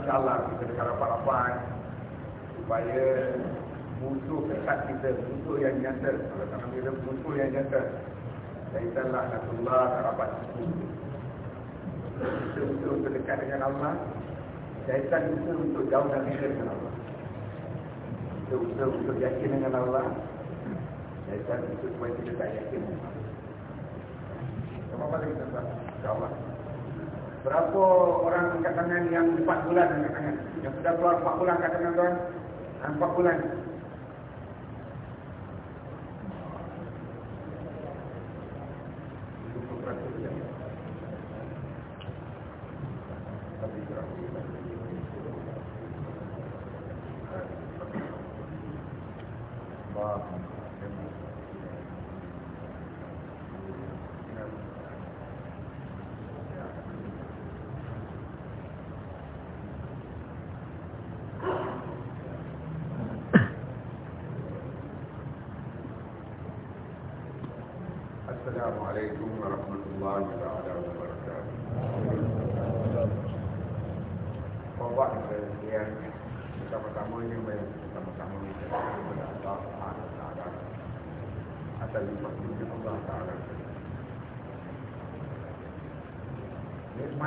insyaAllah kita dekat rapat-rapat supaya musuh dekat kita musuh yang nyata. Kalau tak kita musuh yang nyata. Syaitan laknatullah tak rapat itu. Kita usaha untuk dekat dengan Allah. Syaitan usaha untuk jauh dari kita dengan Allah. Kita usaha untuk yakin dengan Allah. Syaitan usaha supaya kita tak yakin dengan Allah. Apa lagi tuan InsyaAllah Berapa orang angkat tangan yang 4 bulan angkat tangan? Yang sudah keluar 4 bulan angkat tangan tuan. 4 bulan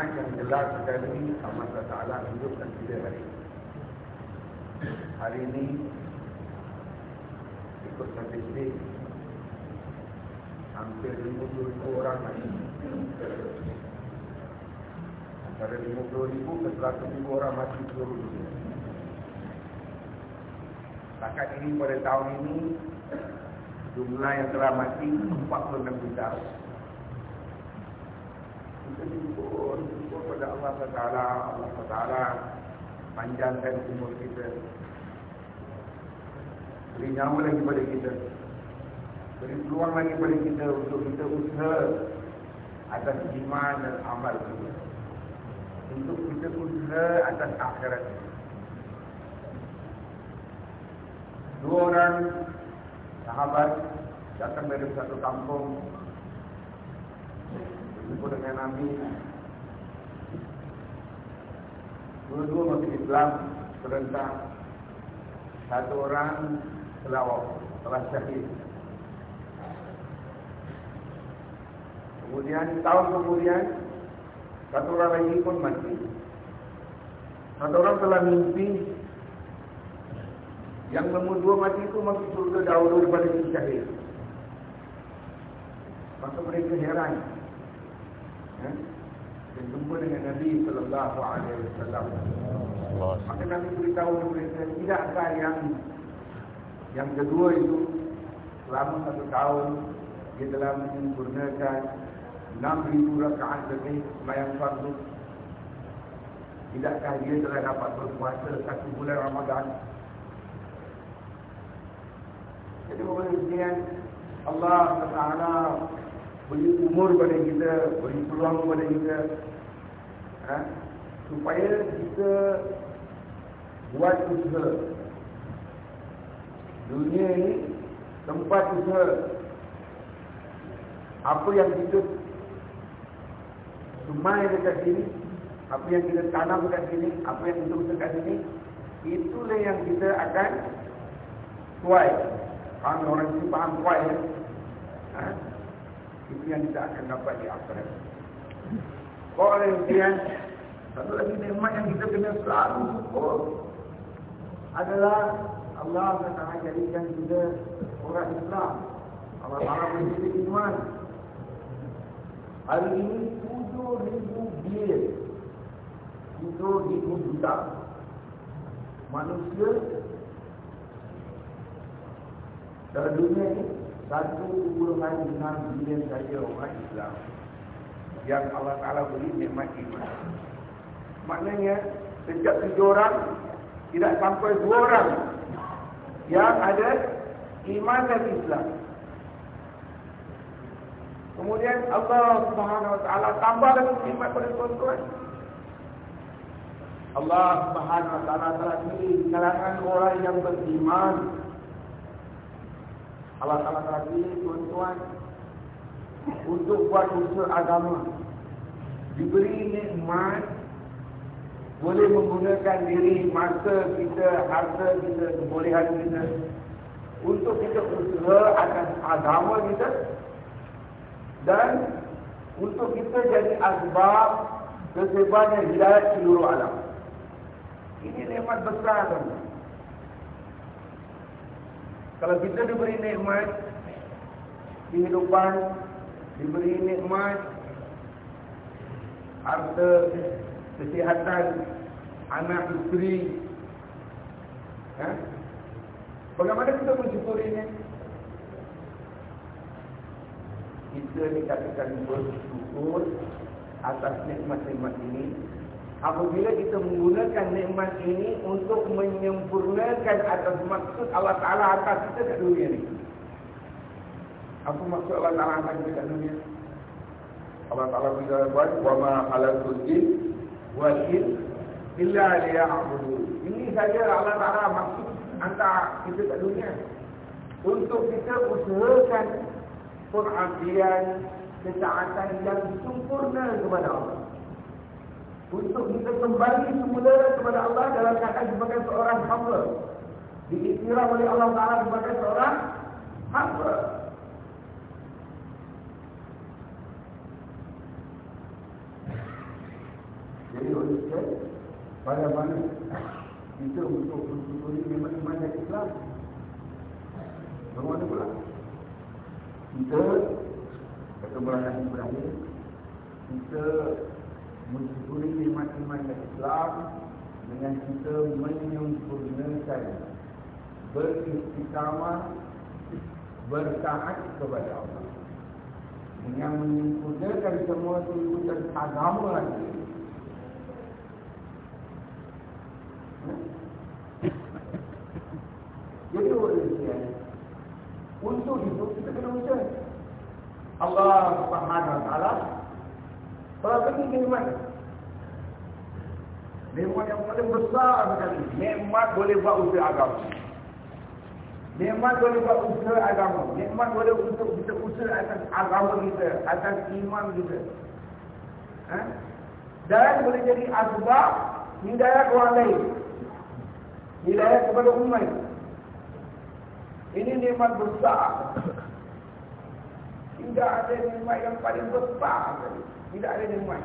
Nikmat yang jelas sekali Allah Taala hidupkan kita hari ini. Hari ini ikut statistik hampir 50 ribu orang lagi. Antara 50 ribu ke 100 ribu orang mati seluruh dunia. Takat ini pada tahun ini, jumlah yang telah mati 46 juta. Kita syukur, syukur pada Allah Taala, Allah Taala panjangkan umur kita. Beri nyawa lagi pada kita beri peluang lagi pada kita untuk kita usaha atas iman dan amal kita. Untuk kita usaha atas akhirat kita. Dua orang sahabat datang dari satu kampung berjumpa dengan Nabi. Dua-dua masuk Islam serentak. Satu orang telah telah syahid Kemudian tahun kemudian satu orang lagi pun mati. Satu orang telah mimpi yang nombor dua mati itu masuk surga dahulu daripada si syahid. Maka mereka heran. Ya? Dan jumpa dengan Nabi Sallallahu Alaihi Wasallam. Maka Nabi beritahu kepada mereka, tidakkah yang yang kedua itu selama satu tahun dia telah menyempurnakan 6,000 rakaat lebih semayang fardu Tidakkah dia telah dapat berpuasa satu bulan Ramadan Jadi kemudian Allah Taala beri umur pada kita, beri peluang pada kita ha? Supaya kita buat usaha Dunia ini tempat usaha apa yang kita Semai dekat sini Apa yang kita tanam dekat sini Apa yang kita usaha dekat sini Itulah yang kita akan Tuai Faham orang sini faham tuai ya? ha? Itu yang kita akan dapat di akhirat. Kau oleh kemudian Satu lagi nikmat yang kita kena selalu syukur Adalah Allah akan jadikan kita Orang Islam. Allah Ta'ala menjadi iman Hari ini ribu bil ribu juta. Manusia dalam dunia ini satu puluhan enam bilion saja orang Islam yang Allah Ta'ala beri nikmat iman maknanya sejak tujuh orang tidak sampai dua orang yang ada iman dan Islam Kemudian Allah Subhanahu Wa Taala tambah lagi nikmat pada tuan-tuan. Allah Subhanahu Wa Taala telah pilih kalangan orang yang beriman. Allah Taala pilih tuan-tuan untuk buat usaha agama. Diberi nikmat boleh menggunakan diri, masa kita, harta kita, kebolehan kita untuk kita usaha akan agama kita dan untuk kita jadi asbab kesebaran hidayah seluruh alam. Ini nikmat besar kan? Kalau kita diberi nikmat kehidupan, diberi nikmat harta, kesihatan, anak isteri, ha? bagaimana kita mensyukurinya? kita dikatakan bersyukur atas nikmat-nikmat ini apabila kita menggunakan nikmat ini untuk menyempurnakan atas maksud Allah Ta'ala atas kita kat dunia ni apa maksud Allah Ta'ala atas kita kat dunia Allah Ta'ala bila buat وَمَا خَلَقُ الْجِنْ وَالْإِنْ إِلَّا لِيَعْبُدُونَ ini saja Allah Ta'ala maksud antara kita kat dunia untuk kita usahakan perhatian, ketaatan yang sempurna kepada Allah. Untuk kita kembali semula kepada Allah dalam keadaan sebagai seorang hamba. Diiktiraf oleh Allah Ta'ala sebagai seorang hamba. Jadi oleh sekali, pada mana kita untuk mensyukuri memang-memang Islam. Bagaimana pula? kita kata Ibrahim Ibrahim kita mensyukuri nikmat-nikmat Islam dengan kita menyempurnakan beristiqamah bertaat kepada Allah. Dengan menyempurnakan semua tuntutan agama lagi. Jadi oleh untuk itu kita kena usaha. Allah Subhanahu Wa Taala telah beri nikmat. Nikmat yang paling besar sekali. Nikmat boleh buat usaha agama. Nikmat boleh buat usaha agama. Nikmat boleh untuk kita usaha atas agama kita, atas iman kita. Ha? Dan boleh jadi asbab hidayah orang lain. Hidayah kepada umat. Ini nikmat besar. Tidak ada nikmat yang paling besar. Tidak ada nikmat.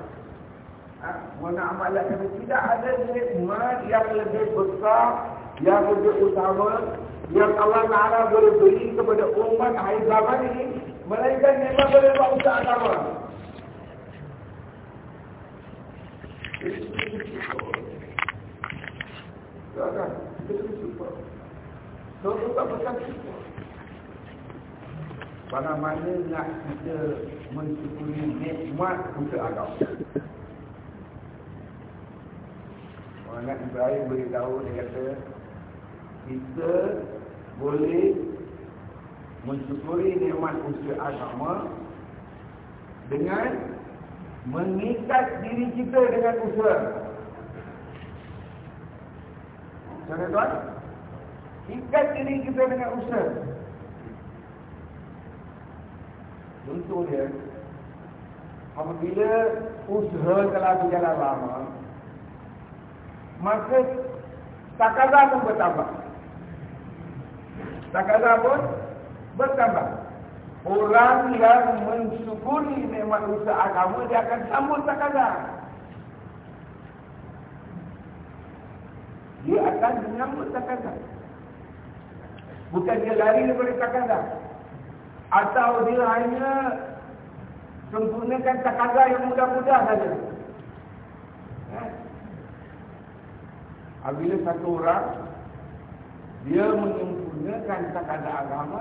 Ha? Mana amalan kata tidak ada nikmat yang lebih besar, yang lebih utama, yang Allah Taala boleh beri kepada umat akhir zaman ini, melainkan nikmat boleh buat usaha agama. Silakan, kita bersyukur. Contoh tak pesan syukur. Pada mana nak kita mensyukuri nikmat untuk agama. Orang Ibrahim beritahu dia kata kita boleh mensyukuri nikmat usia agama dengan mengikat diri kita dengan usaha. Macam tuan? Ikat diri kita dengan usaha. Contoh dia, apabila usaha telah berjalan lama, maka takadah pun bertambah. Takadah pun bertambah. Orang yang mensyukuri nikmat usaha agama, dia akan sambut takadah. Dia akan menyambut takadah. Bukan dia lari daripada takadah. Atau dia hanya sempurnakan takadah yang mudah-mudah saja. Ya. Apabila satu orang dia menyempurnakan takadah agama,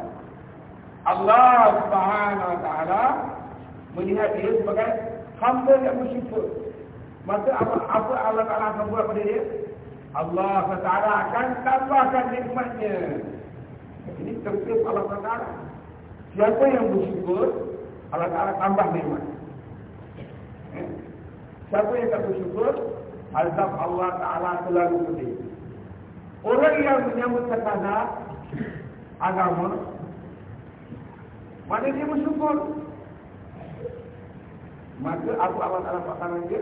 Allah Subhanahu Wa Taala melihat dia sebagai hamba yang bersyukur. Maka apa, apa Allah Taala akan buat pada dia? Allah Taala akan tambahkan nikmatnya. Ini tertib Allah SWT. Siapa yang bersyukur, Allah Ta'ala tambah nikmat. Eh? Siapa yang tak bersyukur, azab Allah Ta'ala selalu pedih. Orang yang menyambut kata agama, mana dia bersyukur? Maka apa Allah Ta'ala paksakan dia?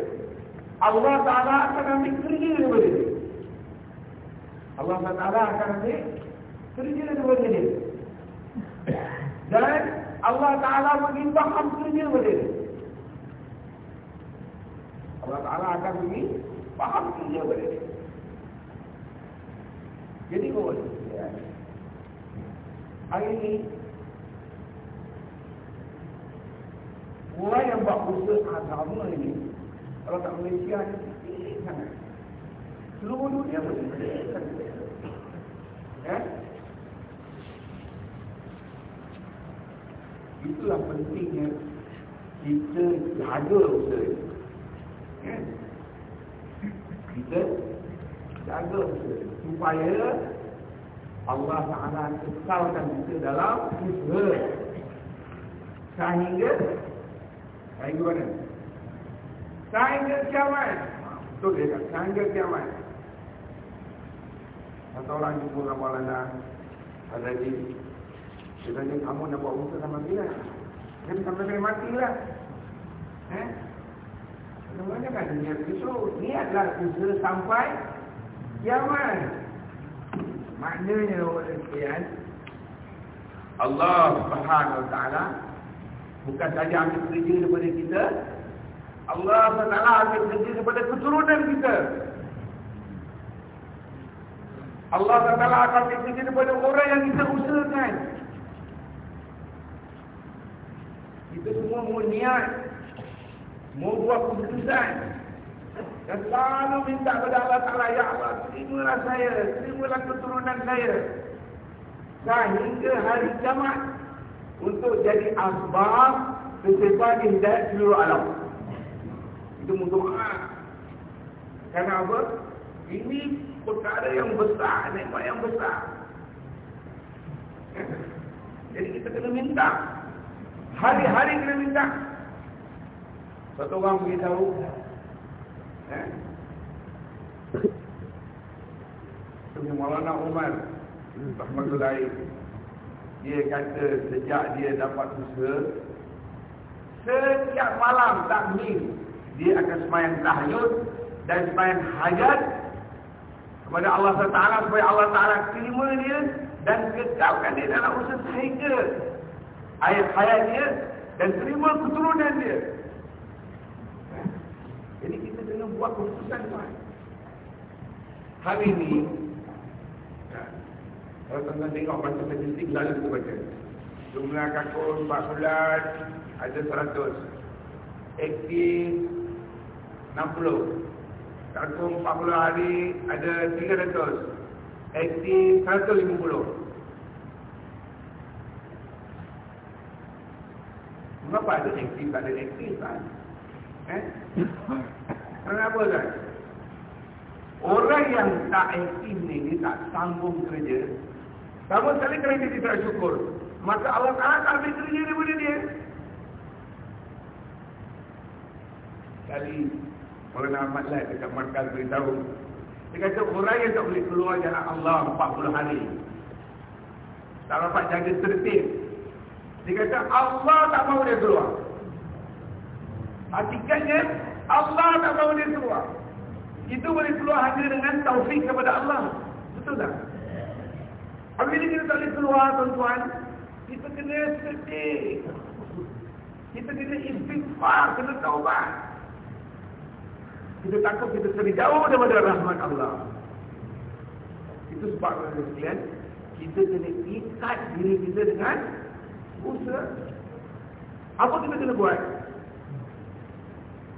Allah Ta'ala akan ambil kerja daripada dia. Allah Ta'ala akan ambil kerja daripada dia. Dan Allah Ta'ala faham kerja daripada dia. Allah Ta'ala akan bagi faham kerja daripada dia. Jadi boleh. Hari ini Orang yang buat usaha agama ini Kalau tak Malaysia ni sangat Seluruh dunia pun Ya Itulah pentingnya Kita jaga usaha Ya Kita Jaga usaha Supaya Allah Ta'ala kekalkan kita dalam usaha Sehingga Sehingga mana? Sehingga kiamat. Itu dia kata, sehingga kiamat. Satu orang jumpa dengan Maulana Al-Zaidi. Dia tanya, kamu nak buat usaha sama? Dia sampai kena mati lah. Eh? Sebenarnya kan niat itu, niatlah usaha sampai kiamat. Maknanya oleh sekian, Allah Subhanahu Taala Bukan saja ambil kerja daripada kita Allah SWT ambil kerja daripada keturunan kita Allah SWT akan ambil kerja daripada orang yang kita usahakan Kita semua mau niat Mau buat keputusan Dan selalu minta kepada Allah Ta'ala Ya Allah, terimalah saya Terimalah keturunan saya Sehingga hari kiamat untuk jadi asbab kesepak hidayat seluruh alam. Itu berdoa. Karena apa? Ini perkara yang besar, nikmat yang besar. Jadi kita kena minta. Hari-hari kena minta. Satu orang beritahu. Eh? Ini Maulana Umar. Rahmatullahi dia kata sejak dia dapat usaha setiap malam takmir dia akan semayang tahajud dan semayang hajat kepada Allah Taala supaya Allah Taala terima dia dan kekalkan dia dalam usaha sehingga ayat hayat dia dan terima keturunan dia jadi kita kena buat keputusan tuan hari ini kalau tuan-tuan tengok baca statistik lalu kita baca. Jumlah kakun Pak Bulan ada 100. Aktif 60. Kakun 40 hari ada 300. Aktif 150. Mengapa ada aktif tak ada aktif kan? Eh? Kenapa kan? Orang yang tak aktif ni dia tak sambung kerja sama sekali kerana dia tidak syukur. Maka Allah Ta'ala tak ambil kerja daripada dia. Kali Maulana Ahmad lah dekat Markaz beritahu. Dia kata orang yang tak boleh keluar jalan Allah 40 hari. Tak dapat jaga tertib. Dia kata Allah tak mahu dia keluar. Hakikatnya Allah tak mahu dia keluar. Itu boleh keluar hanya dengan taufik kepada Allah. Betul tak? Apabila kita tak boleh keluar tuan-tuan Kita kena sedih Kita kena istighfar Kena taubat Kita takut kita sering jauh daripada rahmat Allah Itu sebab sekalian Kita kena ikat diri kita dengan Usaha Apa kita kena buat?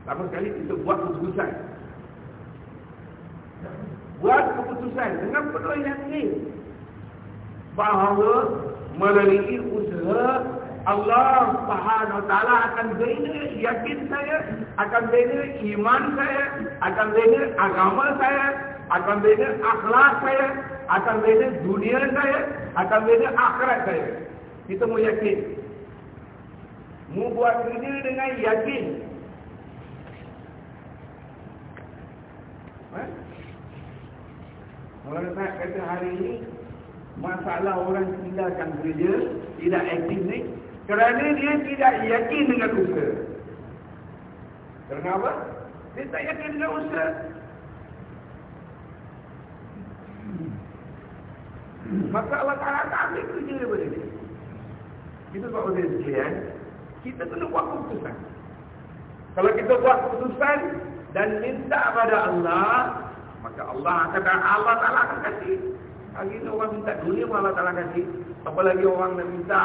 Lama sekali kita buat keputusan Buat keputusan dengan penuh yang ini bahawa melalui usaha Allah Subhanahu Taala akan bina yakin saya, akan bina iman saya, akan bina agama saya, akan bina akhlak saya, akan bina dunia saya, akan bina akhirat saya. Kita mau yakin. Mu buat kerja dengan yakin. Eh? Orang kata hari ini masalah orang tinggalkan kerja tidak aktif ni kerana dia tidak yakin dengan usaha. Kenapa? Dia tak yakin dengan usaha. Maka Allah Ta'ala tak ambil kerja daripada dia. Kita buat usaha sekalian, kita kena buat keputusan. Kalau kita buat keputusan dan minta pada Allah, maka Allah akan Allah Ta'ala akan kasih. Hari ini orang minta dunia pun Allah Ta'ala kasih. Apalagi orang nak minta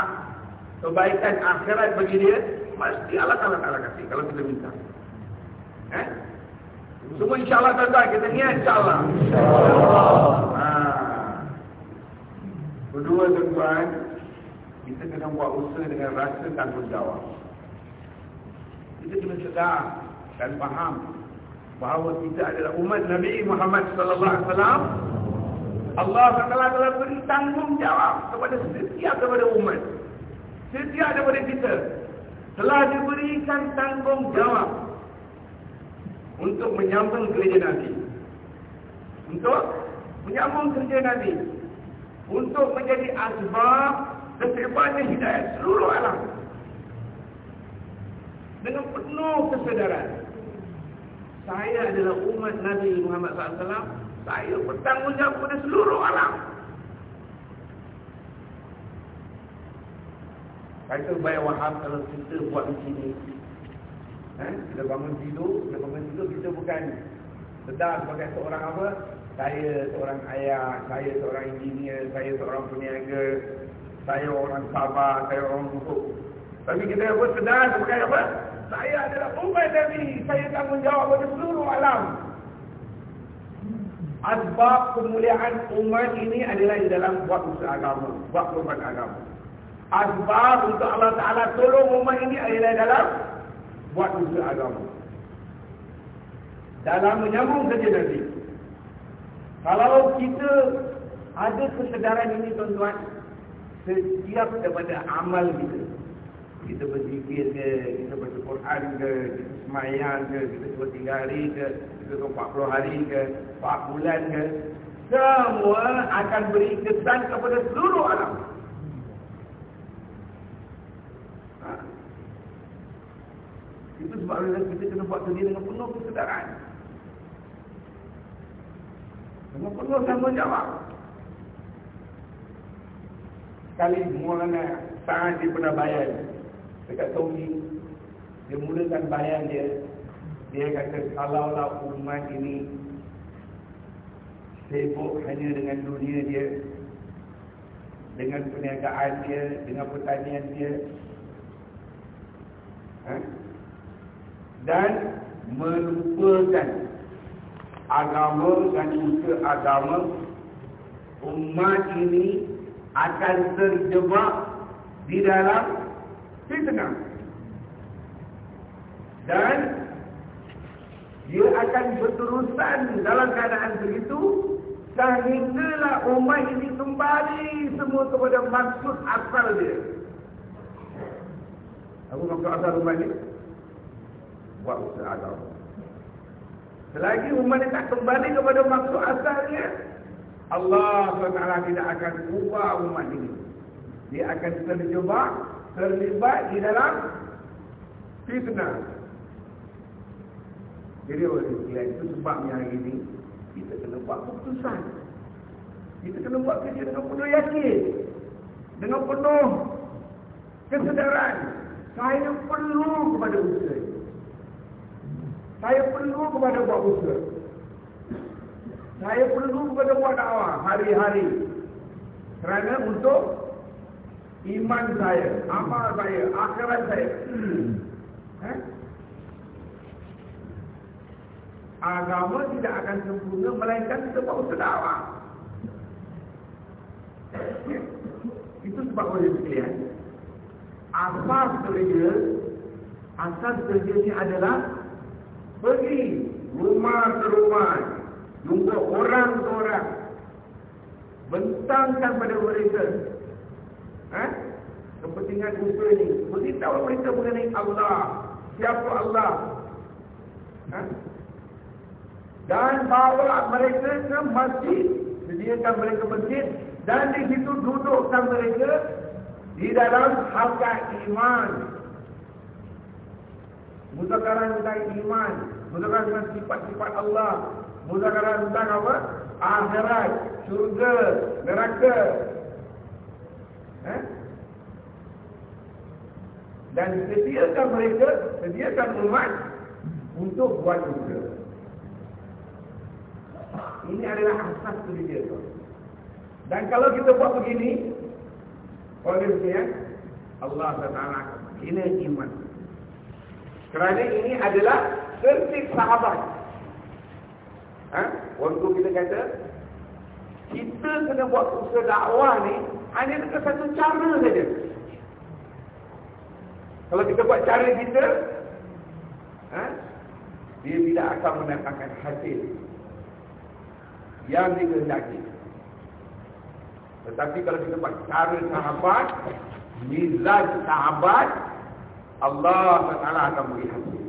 kebaikan akhirat bagi dia, mesti Allah Ta'ala Ta'ala kasih kalau kita minta. Eh? Semua insyaAllah tuan-tuan, kita niat insyaAllah. InsyaAllah. Ha. Kedua tuan-tuan, kita kena buat usaha dengan rasa tanggungjawab. Kita kena sedar dan faham bahawa kita adalah umat Nabi Muhammad sallallahu alaihi wasallam Allah SWT telah beri tanggungjawab kepada setiap kepada umat. Setiap daripada kita telah diberikan tanggungjawab untuk menyambung kerja Nabi. Untuk menyambung kerja Nabi. Untuk menjadi asbab kesebaran hidayah seluruh alam. Dengan penuh kesedaran. Saya adalah umat Nabi Muhammad SAW saya bertanggungjawab kepada seluruh alam. Kata bayar wahab kalau kita buat di sini. Eh? Kita bangun tidur, kita bangun tidur, kita bukan sedar sebagai seorang apa? Saya seorang ayah, saya seorang engineer, saya seorang peniaga, saya orang sabar, saya orang hukum. Tapi kita apa? Sedar sebagai apa? Saya adalah umat Nabi, saya tanggungjawab kepada seluruh alam. Asbab kemuliaan umat ini adalah di dalam buat usaha agama, buat perubahan agama. Asbab untuk Allah Ta'ala tolong umat ini adalah dalam buat usaha agama. Dalam menyambung kerja Nabi. Kalau kita ada kesedaran ini tuan-tuan, setiap daripada amal kita, kita berzikir ke, kita baca Quran ke, kita semayang ke, kita cuba tiga hari ke, kita cuba 40 hari ke, 4 bulan ke, semua akan beri kesan kepada seluruh alam. Ha. Itu sebab kita kena buat kerja dengan penuh kesedaran. Dengan penuh tanggungjawab. Sekali mulanya tangan dia pernah bayar dekat Saudi dia mulakan bayang dia dia kata kalaulah umat ini sibuk hanya dengan dunia dia dengan perniagaan dia dengan pertanian dia ha? dan melupakan agama dan usaha agama umat ini akan terjebak di dalam fitnah. Dan dia akan berterusan dalam keadaan begitu sehinggalah umat ini kembali semua kepada maksud asal dia. Apa maksud asal umat ini? Buat usaha agama. Selagi umat ini tak kembali kepada maksud asalnya, Allah SWT tidak akan ubah umat ini. Dia akan terjebak terlibat di dalam fitnah. Jadi oleh itu sebabnya hari ini kita kena buat keputusan. Kita kena buat kerja dengan penuh yakin. Dengan penuh kesedaran. Saya perlu kepada usaha. Saya perlu kepada buat usaha. Saya perlu kepada buat dakwah hari-hari. Kerana untuk iman saya, amal saya, akhirat saya. eh? Agama tidak akan sempurna melainkan buat usaha dakwah. Itu sebab oleh sekalian. Asas kerja, asas kerja ini adalah pergi rumah ke rumah, jumpa orang ke orang, bentangkan pada mereka Eh? kepentingan usaha ini. Beritahu mereka mengenai Allah. Siapa Allah? Ha? Dan bawa mereka ke masjid. Sediakan mereka masjid. Dan di situ dudukkan mereka di dalam halka iman. Muzakarah tentang iman. Muzakarah tentang sifat-sifat Allah. Muzakarah tentang apa? Akhirat, syurga, neraka. Eh? Dan sediakan mereka, sediakan umat untuk buat usaha. Ini adalah asas dia. Dan kalau kita buat begini, oleh sekalian, Allah Taala ini iman. Kerana ini adalah tertib sahabat. Ha? Waktu kita kata, kita kena buat usaha dakwah ni, hanya dengan satu cara saja. Kalau kita buat cara kita, ha? dia tidak akan mendatangkan hasil yang dikehendaki. Tetapi kalau kita buat cara sahabat, mizaj sahabat, Allah Taala akan beri hasil.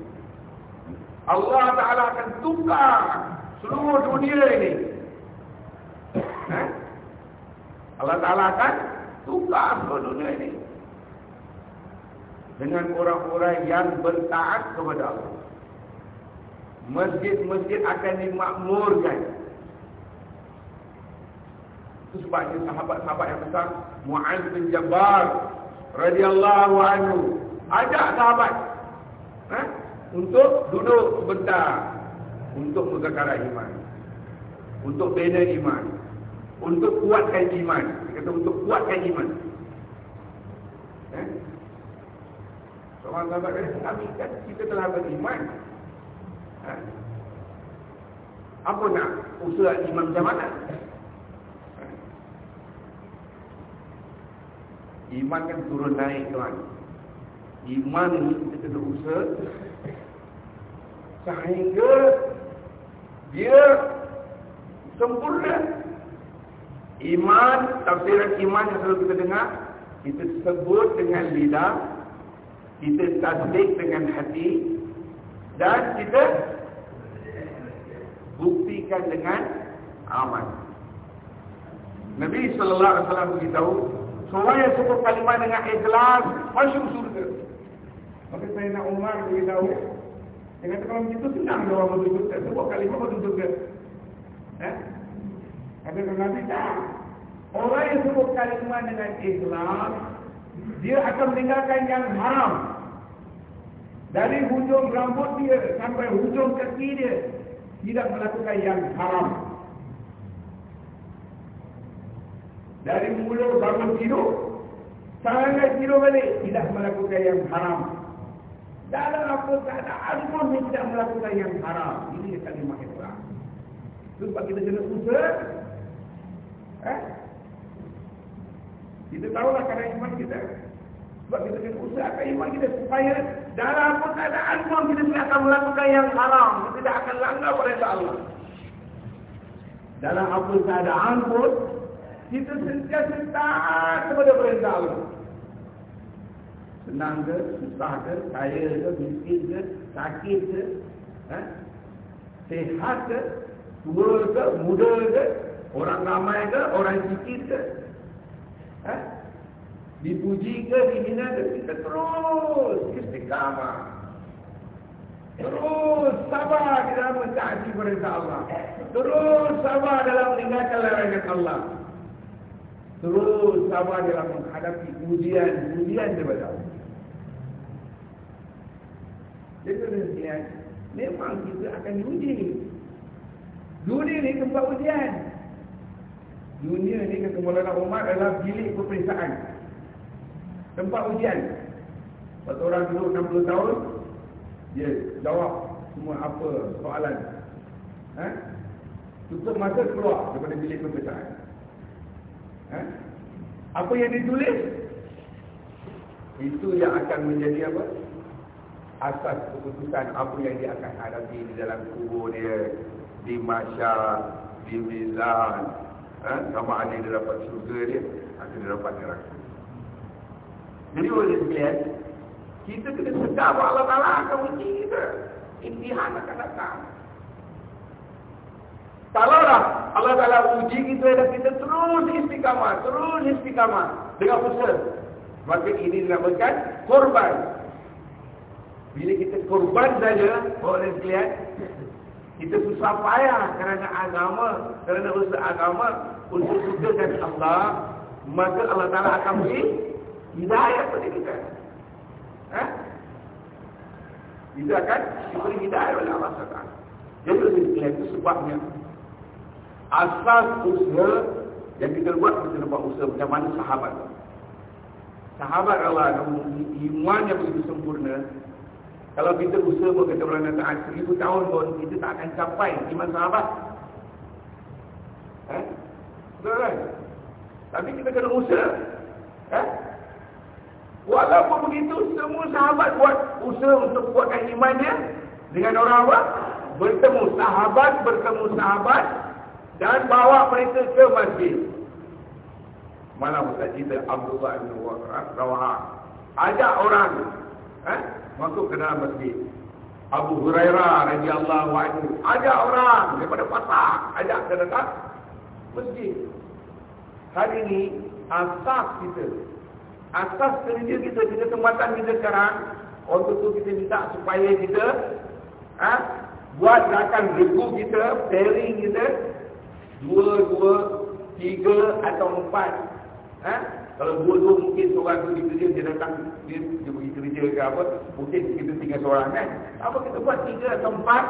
Allah Taala akan tukar seluruh dunia ini. Ha? Allah Taala akan tukar seluruh dunia ini dengan orang-orang yang bertaat kepada Allah. Masjid-masjid akan dimakmurkan. Itu sebabnya sahabat-sahabat yang besar Mu'az bin Jabbar radhiyallahu anhu ajak sahabat ha? untuk duduk sebentar untuk megakara iman. Untuk bina iman. Untuk kuatkan iman. Dia kata untuk kuatkan iman. Eh? Seorang sahabat kata, kami kan kita telah beriman. Ha? Apa nak usaha iman macam mana? Ha? Iman kan turun naik tuan. Iman ini kita kena usaha sehingga dia sempurna. Iman, tafsiran iman yang selalu kita dengar, kita sebut dengan lidah, kita tasdik dengan hati, dan kita buktikan dengan amal. Nabi sallallahu alaihi wasallam beritahu, seorang yang sebut kalimat dengan ikhlas masuk surga. Maka saya nak Umar beritahu, dia kata kalau begitu senang dia orang masuk surga. Sebut kalimah masuk surga. Eh? Kata Nabi tak. Orang yang sebut kalimat dengan ikhlas, dia akan meninggalkan yang haram. Dari hujung rambut dia sampai hujung kaki dia tidak melakukan yang haram. Dari mulut bangun tidur sampai tidur balik tidak melakukan yang haram. Dalam apa keadaan pun tidak melakukan yang haram. Ini kalimat ikhlas. Sebab kita kena usaha. Eh? Kita tahulah kadang iman kita. Sebab kita kena usahakan iman kita supaya dalam apa keadaan pun kita tidak akan melakukan yang haram. Kita tidak akan langgar perintah Allah. Dalam apa keadaan pun kita sentiasa taat kepada perintah Allah. Senang ke, susah ke, kaya ke, miskin ke, sakit ke, eh? sehat ke, tua ke, muda ke, orang ramai ke, orang sikit ke. Eh? Dipuji ke, dihina ke, kita terus istiqamah. Terus sabar di dalam mentaati perintah Allah. Terus sabar dalam meninggalkan larangan Allah. Terus sabar dalam menghadapi ujian-ujian daripada Allah. Jadi memang kita akan diuji. Dunia ni tempat ujian. Dunia ni kata Maulana Umar adalah bilik peperiksaan. Tempat ujian. Satu orang duduk 60 tahun, dia jawab semua apa soalan. Ha? Tutup masa keluar daripada bilik peperiksaan. Ha? Apa yang ditulis? Itu yang akan menjadi apa? Asas keputusan apa yang dia akan hadapi di dalam kubur dia. Di masyar, di mizan. Ha? Sama ada dia dapat syurga dia, atau dia dapat neraka. Jadi boleh sekalian, kita kena sedar bahawa Allah Ta'ala akan uji kita. Imtihan akan datang. Kalau lah Allah Ta'ala uji kita dan kita terus istiqamah, terus istiqamah dengan usaha. Maka ini dinamakan korban. Bila kita korban saja, boleh sekalian, kita susah payah kerana agama, kerana usaha agama, untuk sukakan Allah, maka Allah Ta'ala akan beri hidayah kepada kita. Ha? Kita akan diberi hidayah oleh Allah Ta'ala. Jadi itu sebabnya asas usaha yang kita buat kita buat usaha macam mana sahabat sahabat Allah iman yang begitu sempurna kalau kita usaha pun kata orang taat seribu tahun pun kita tak akan capai iman sahabat eh? betul kan tapi kita kena usaha eh? walaupun begitu semua sahabat buat usaha untuk buatkan imannya dengan orang apa bertemu sahabat bertemu sahabat dan bawa mereka ke masjid. Mana pun cerita Abdullah bin Rawaha. Ajak orang eh, masuk ke dalam masjid. Abu Hurairah radhiyallahu anhu ajak orang daripada pasar ajak ke dalam masjid. Hari ini asas kita asas kerja kita kita tempatan kita sekarang untuk tu kita minta supaya kita eh, buat gerakan regu kita, pairing kita dua, dua, tiga atau empat. Ha? Kalau dua-dua mungkin seorang tu dikerja, dia datang, dia, dia pergi kerja ke apa, mungkin kita tinggal seorang kan. Apa kita buat tiga atau empat,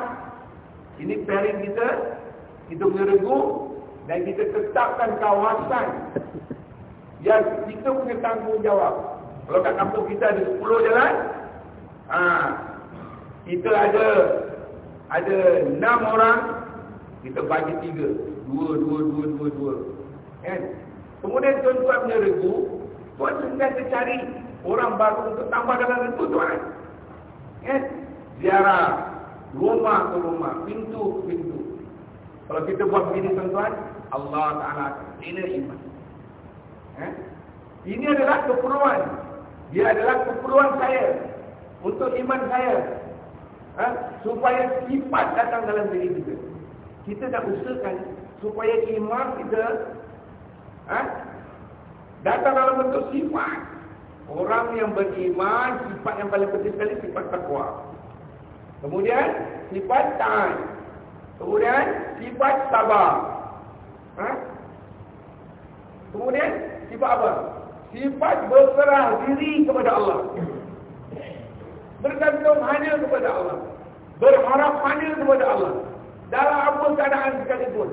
ini pairing kita, kita punya regu, dan kita tetapkan kawasan yang kita punya tanggungjawab. Kalau kat kampung kita ada 10 jalan, ha, kita ada ada 6 orang, kita bagi tiga dua, dua, dua, dua, dua. Kan? Kemudian tuan-tuan punya regu, tuan sentiasa cari orang baru untuk tambah dalam regu tuan. Kan? Ziarah, rumah ke rumah, pintu ke pintu. Kalau kita buat begini tuan-tuan, Allah Ta'ala bina iman. Eh? Ini adalah keperluan. Dia adalah keperluan saya. Untuk iman saya. Eh? Supaya sifat datang dalam diri kita. Kita dah usahakan supaya iman kita ha, datang dalam bentuk sifat. Orang yang beriman, sifat yang paling penting sekali sifat takwa. Kemudian sifat taat. Kemudian sifat sabar. Ha? Kemudian sifat apa? Sifat berserah diri kepada Allah. Bergantung hanya kepada Allah. Berharap hanya kepada Allah. Dalam apa keadaan sekalipun.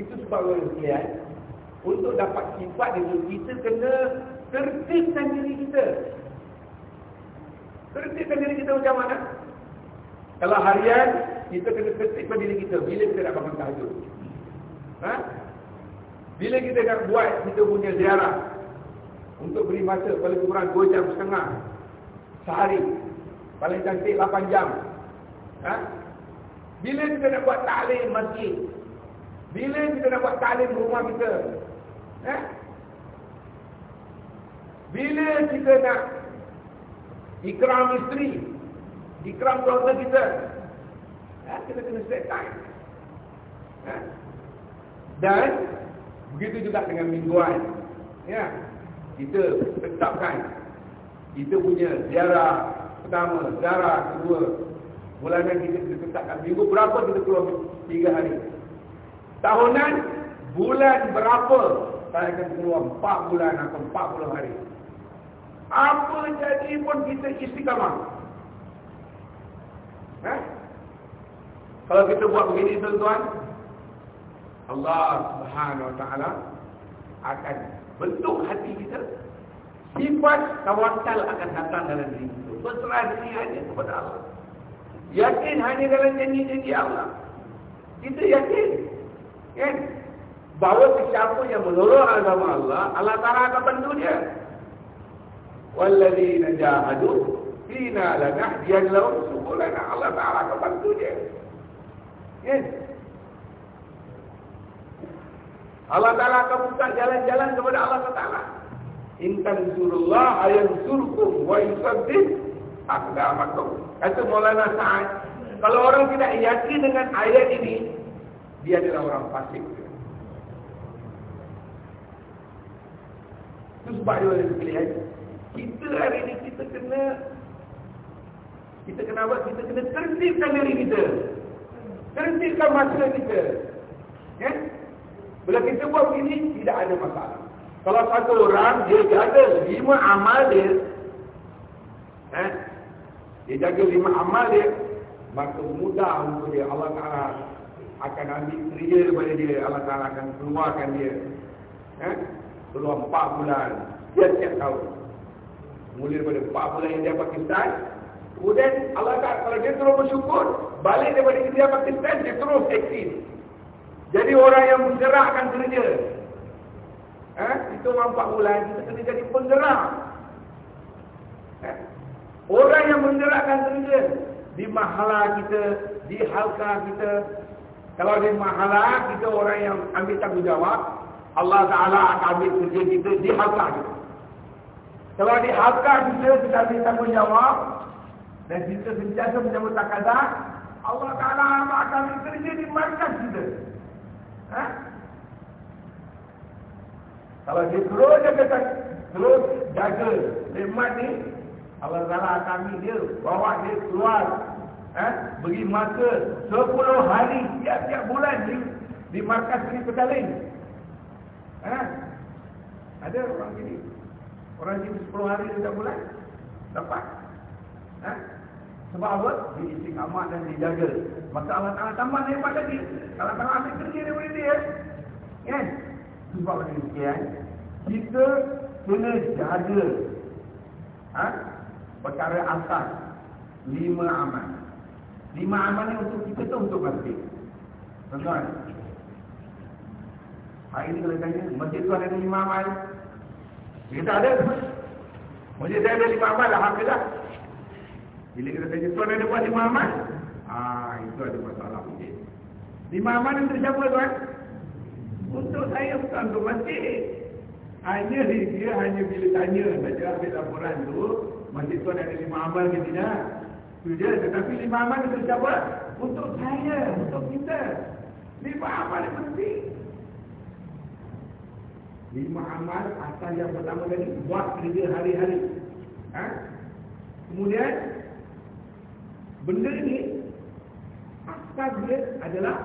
Itu sebab orang sekalian Untuk dapat sifat itu Kita kena tertibkan diri kita. Tertibkan diri kita macam mana? Kalau harian Kita kena tertibkan diri kita. Bila kita nak bangun tahajud? Ha? Bila kita nak buat Kita punya ziarah. Untuk beri masa paling kurang 2 jam setengah. Sehari. Paling cantik 8 jam. Ha? Bila kita nak buat ta'lim masjid bila kita nak buat talim rumah kita? Eh? Bila kita nak ikram isteri? Ikram keluarga kita? Eh? Kita kena set time. Eh? Dan begitu juga dengan mingguan. Ya. Kita tetapkan kita punya ziarah pertama, ziarah kedua. Bulanan kita tetapkan minggu berapa kita keluar tiga hari. Tahunan bulan berapa saya akan keluar 4 bulan atau 40 hari. Apa jadi pun kita istiqamah. Eh? Kalau kita buat begini tuan-tuan, Allah Subhanahu Wa Taala akan bentuk hati kita. Sifat tawakal akan datang dalam diri kita. Berserah diri hanya kepada Allah. Yakin hanya dalam janji-janji Allah. Kita yakin. Kan? Bahawa sesiapa yang menolong agama Allah, Allah Ta'ala akan bantu dia. Walladzina jahadu fina lanahdiyan lahum subulana. Allah Ta'ala akan bantu dia. Kan? Allah Ta'ala akan buka jalan-jalan kepada Allah Ta'ala. Intan surullah ayat surkum wa yusabbih aqdamakum. Kata Maulana Sa'ad, kalau orang tidak yakin dengan ayat ini, dia adalah orang fasik. Itu sebab dia ada pilihan. Kita hari ini kita kena kita kena apa? Kita kena tertibkan diri kita. Tertibkan masa kita. Ya? Bila kita buat begini, tidak ada masalah. Kalau satu orang, dia jaga lima amal dia. Eh? Dia jaga lima amal dia. Maka mudah untuk dia. Allah Ta'ala akan ambil kerja daripada dia. Allah Ta'ala akan keluarkan dia. Eh? Keluar empat bulan. Tiap-tiap tahun. Mula daripada empat bulan yang dia Pakistan. Kemudian Allah Ta'ala kalau dia terus bersyukur. Balik daripada India Pakistan. Dia terus aktif. Jadi orang yang menggerakkan kerja. Eh? Itu orang empat bulan. Kita kena jadi penggerak. Eh? Orang yang menggerakkan kerja. Di mahala kita. Di halka kita. Kalau di mahala kita orang yang ambil tanggungjawab. Allah Ta'ala akan ambil kerja kita di halka kita. Kalau di halka kita kita ambil tanggungjawab. Dan kita sentiasa menyambut takadah. Allah Ta'ala akan ambil kerja di markas kita. Ha? Kalau dia terus jaga terus jaga nikmat ni Allah Taala akan ambil dia bawa dia keluar ha? beri masa 10 hari tiap-tiap bulan di, di markas ini petaling ha? ada orang sini orang sini 10 hari setiap bulan dapat ha? Sebab apa? Dia istiqamah dan dijaga. Maka Allah Ta'ala tambah hebat lagi. Allah Ta'ala ambil kerja daripada dia. Kan? Sebab demikian, kita kena jaga ha? perkara asas lima amal. Lima amal ni untuk kita tu untuk masjid. Tuan-tuan. Hari ini kalau tanya, masjid tu ada lima amal. Kita ada. Masjid saya ada lima amal, Alhamdulillah. Bila kita tanya tuan ada buat lima amal? Ah, itu ada masalah. Lima amal untuk siapa tuan? Untuk saya bukan untuk masjid. Hanya dia hanya bila tanya saja ambil laporan tu, masjid tuan ada lima amal ke tidak? Itu je. Tetapi lima amal untuk siapa? Untuk saya, untuk kita. Lima amal yang penting. Lima amal asal yang pertama tadi buat kerja hari-hari. Ha? Kemudian Benda ini asal dia adalah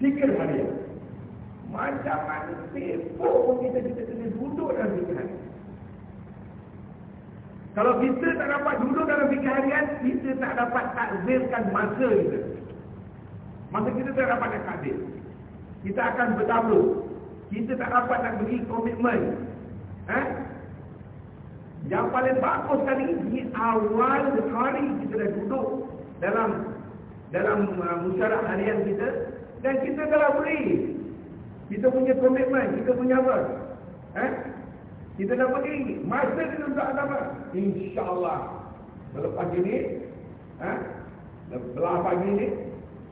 fikir harian. Macam mana tempoh pun kita, kita kena duduk dalam fikir harian. Kalau kita tak dapat duduk dalam fikir harian, kita tak dapat takzirkan masa kita. Masa kita tak dapat nak takzir. Kita akan bertabluk. Kita tak dapat nak beri komitmen. Eh? Yang paling bagus sekali di awal hari kita dah duduk dalam dalam uh, musyarak harian kita dan kita telah beri kita punya komitmen, kita punya apa? Eh? Kita dah beri masa kita untuk apa? InsyaAllah. Selepas ini eh? Belah pagi ini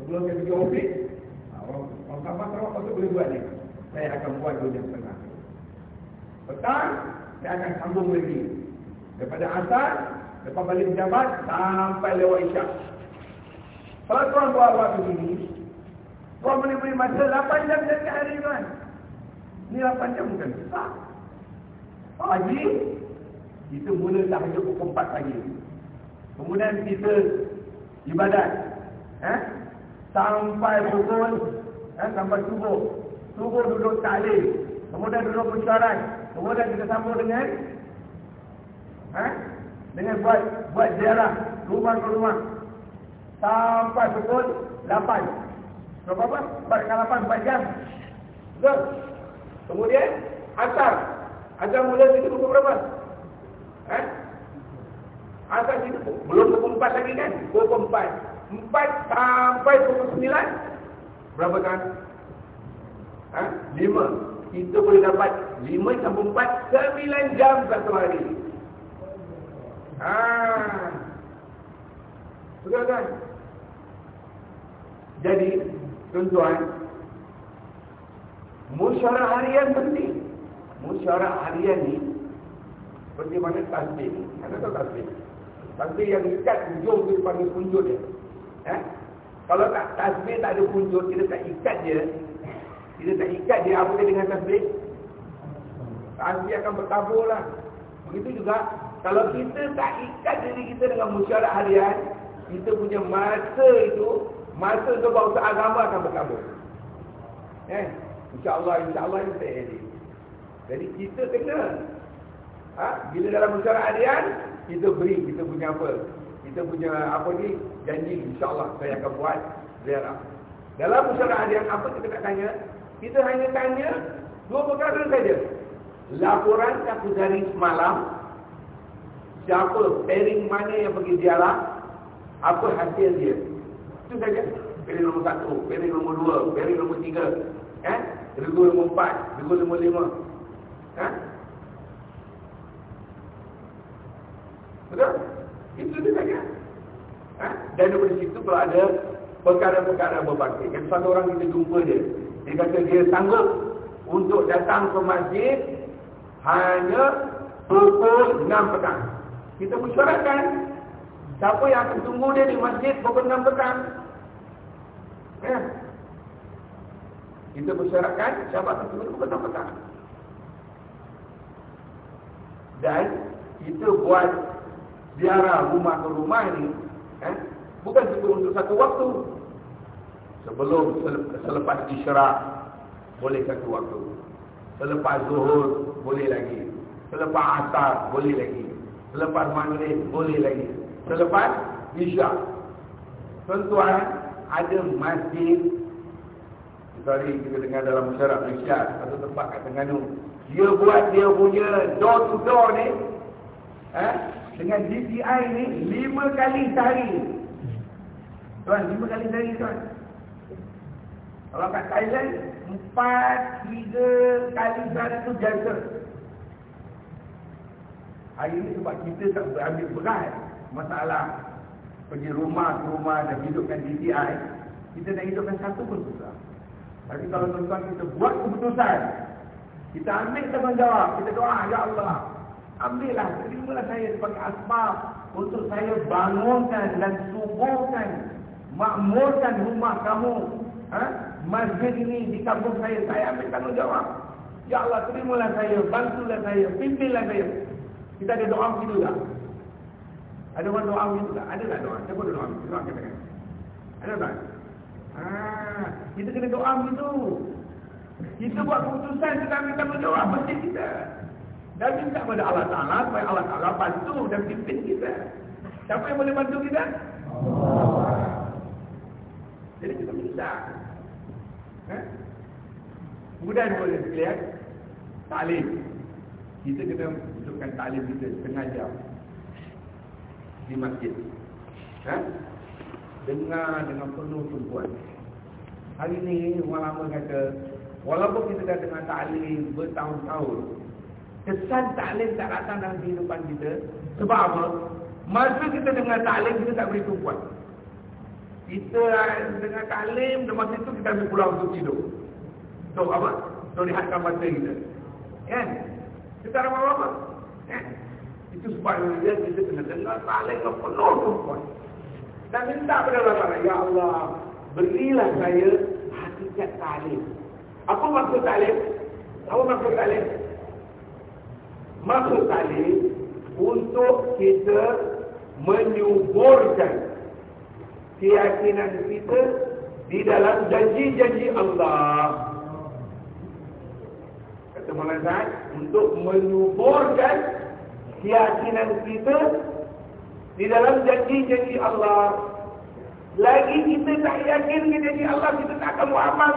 Sebelum kita pergi ofis ah, Orang tahu apa tu boleh buat ni. Saya akan buat dua jam setengah. Petang Saya akan sambung lagi. Daripada asal Lepas balik pejabat Sampai lewat isyak. Kalau tuan buat waktu ini Tuan boleh beri masa 8 jam setiap hari tuan. Ini 8 jam bukan besar Pagi Kita mula tahajud pukul 4 pagi Kemudian kita Ibadat eh? Sampai pukul eh? Sampai subuh Subuh duduk ta'lim Kemudian duduk persyarat Kemudian kita sambung dengan ha? dengan buat buat ziarah rumah ke rumah sampai pukul 8 berapa apa? 4 8 4 jam betul? kemudian asar asar mula itu pukul berapa? Ha? asar itu belum pukul 4 lagi kan? pukul 4 4 sampai pukul 9 berapa kan? Ha? 5 kita boleh dapat 5 sampai 4 9 jam satu hari Ah. Betul kan? Jadi, tuan-tuan, musyawarah harian penting. Musyawarah harian ni Seperti mana tasbih. Mana tahu tasbih? Tasbih yang ikat ujung tu dipanggil punjut dia. Eh? Kalau tak tasbih tak ada punjut, kita tak ikat dia. Kita tak ikat dia apa dengan tasbih? Tasbih akan bertabur lah. Begitu juga, kalau kita tak ikat diri kita dengan musyarat harian, kita punya masa itu, masa untuk bangsa agama akan bertabur. Eh? InsyaAllah, insyaAllah saya edit. Jadi kita kena ha? Bila dalam musyarat harian Kita beri, kita punya apa? Kita punya apa ni? Janji insyaAllah saya akan buat ziarah. Dalam musyarat harian apa kita nak tanya? Kita hanya tanya Dua perkara saja. Laporan satu dari semalam Siapa pairing mana yang pergi ziarah Apa hasil dia? Itu saja. Pairing nombor satu, pairing nombor dua, pairing nombor tiga Eh? Regu nombor empat, regu nombor lima Ha? Betul? Itu dia saja. Ha? Dan dari situ kalau ada perkara-perkara berbakti. Kan satu orang kita jumpa dia. Dia kata dia sanggup untuk datang ke masjid hanya pukul 6 petang. Kita mesyuaratkan siapa yang akan tunggu dia di masjid pukul 6 petang. Ya. Kita mesyuaratkan siapa akan tunggu dia pukul 6 petang. Dan kita buat ziarah rumah ke rumah ni eh, bukan cuma untuk satu waktu. Sebelum selepas isyarat boleh satu waktu. Selepas zuhur boleh lagi. Selepas asar boleh lagi. Selepas maghrib boleh lagi. Selepas isyak. Tuan-tuan ada masjid Tadi kita dengar dalam masyarakat Malaysia. Satu tempat kat Tengganu dia buat dia punya door to door ni eh, dengan DCI ni lima kali sehari. Tuan lima kali sehari tuan. Kalau kat Thailand empat tiga kali sehari tu biasa. Hari ni sebab kita tak berambil berat masalah pergi rumah ke rumah dan hidupkan DCI kita nak hidupkan satu pun susah tapi kalau tuan-tuan kita buat keputusan kita ambil tanggungjawab. Kita doa, Ya Allah. Ambillah, terimalah saya sebagai asbab untuk saya bangunkan dan subuhkan, makmurkan rumah kamu. Ha? Masjid ini di kampung saya, saya ambil tanggungjawab. Ya Allah, terimalah saya, bantulah saya, pimpinlah saya. Kita ada doa begitu tak? Ada orang doa begitu tak? Ada tak doa? Saya pun doa begitu. Doa kita? Ada tak? Ha, kita kena doa begitu. Kita buat keputusan kita ambil tanggungjawab masjid kita. Dan minta kepada Allah Ta'ala supaya Allah Ta'ala bantu dan pimpin kita. Siapa yang boleh bantu kita? Allah. Jadi kita minta. Eh? Kemudian boleh lihat talim. Kita kena dudukkan talim kita setengah jam di masjid. Eh? Dengar dengan penuh tumpuan. Hari ini orang lama kata Walaupun kita dah dengar ta'lim bertahun-tahun Kesan ta'lim tak datang dalam kehidupan kita Sebab apa? Masa kita dengar ta'lim kita tak boleh tumpuan Kita dengar ta'lim Dan masa itu kita ambil pulang untuk tidur Untuk apa? Untuk lihatkan masa kita Kan? Kita ada apa-apa? Kan? Itu sebab dia kita kena dengar ta'lim Dan penuh tumpuan Dan minta kepada Allah Ya Allah Berilah saya hakikat ta'lim apa maksud talib? Apa maksud talib? Maksud talib untuk kita menyuburkan keyakinan kita di dalam janji-janji Allah. Kata Maulana untuk menyuburkan keyakinan kita di dalam janji-janji Allah. Lagi kita tak yakin ke janji Allah, kita tak akan buat amal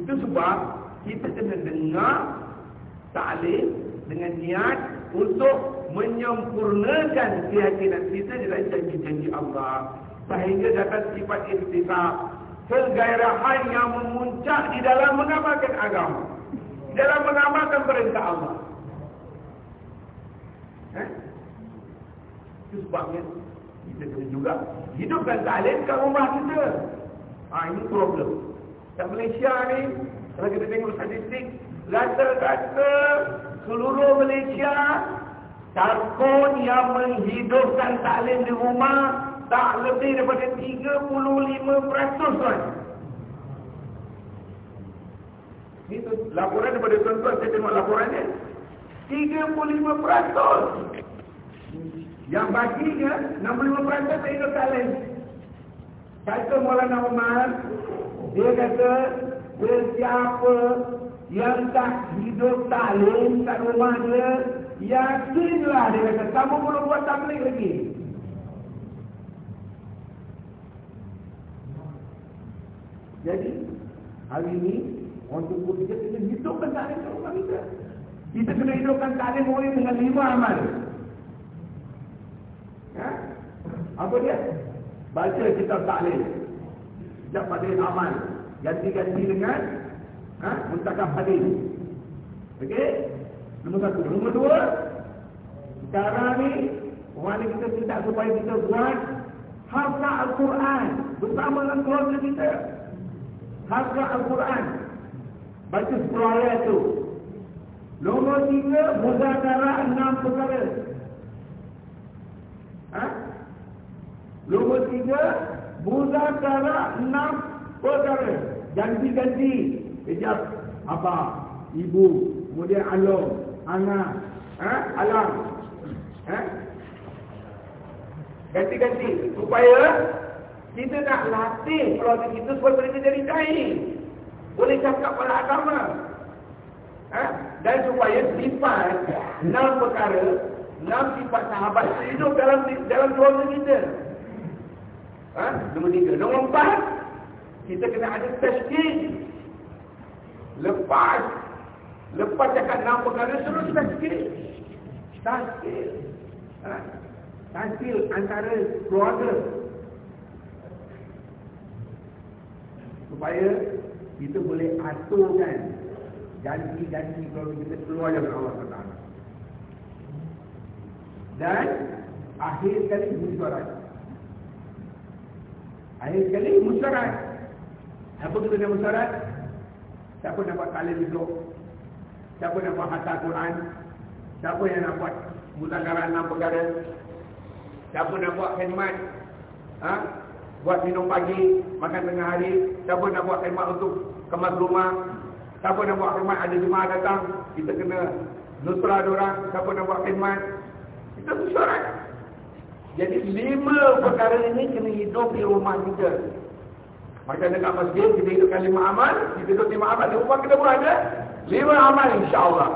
Itu sebab kita kena dengar ta'lim dengan niat untuk menyempurnakan keyakinan kita dalam janji-janji Allah. Sehingga dapat sifat istifat. Kegairahan yang memuncak di dalam mengamalkan agama. Dalam mengamalkan perintah Allah. Eh? Itu sebabnya kita kena juga hidupkan ta'lim ke rumah kita. Ha, ini problem. Kat Malaysia ni, kalau kita tengok statistik, rata-rata seluruh Malaysia Tarkon yang menghidupkan taklim di rumah tak lebih daripada 35% tuan. Itu laporan daripada tuan-tuan saya tengok laporannya. 35%. Yang baginya 65% tak hidup taklim. Kata Maulana Umar, dia kata, sesiapa yang tak hidup taklim kat rumah dia, yakinlah dia kata, kamu belum buat taklim lagi. Jadi, hari ini, orang tubuh kita kena hidupkan taklim kat rumah kita. Kita kena hidupkan taklim orang dengan lima amal. Ha? Apa dia? Baca kitab taklim. Sejak pada amal. Ganti-ganti dengan ha? Muntakaf hadis. Okey? Nombor satu. Nombor dua. Sekarang ni, orang kita minta supaya kita buat hafal Al-Quran. Bersama dengan keluarga kita. Hafal Al-Quran. Baca 10 ayat tu. Nombor tiga, muzakarah enam perkara. Ha? Nombor tiga, muzakara enam perkara. Ganti-ganti. Kejap. Apa? Ibu. Kemudian alom. Anak. Ha? Alam. Ha? Ganti-ganti. Supaya kita nak latih keluarga kita supaya mereka jadi cair. Boleh cakap pada agama. Ha? Dan supaya sifat enam perkara enam sifat sahabat hidup dalam dalam keluarga kita. Ha? Nombor tiga. Nombor empat, kita kena ada tashkil. Lepas, lepas cakap enam perkara, terus tashkil. Tashkil. Ha? Tashkil antara keluarga. Supaya kita boleh aturkan janji-janji kalau kita keluar dari Allah SWT. Dan akhir sekali musyarat. Akhir sekali musyarat. Apa kita nak musyarat? Siapa nak buat talim duduk? Siapa nak buat hatta Quran? Siapa yang nak buat muzakaran enam perkara? Siapa nak buat khidmat? Ha? Buat minum pagi, makan tengah hari. Siapa nak buat khidmat untuk kemas rumah? Siapa nak buat khidmat ada jemaah datang? Kita kena nusra orang. Siapa nak buat khidmat? Kita musyarat. Jadi lima perkara ini kena hidup di rumah kita. Macam dekat masjid, kita hidupkan lima amal. Kita hidup lima amal. Di rumah kita pun ada lima amal insyaAllah.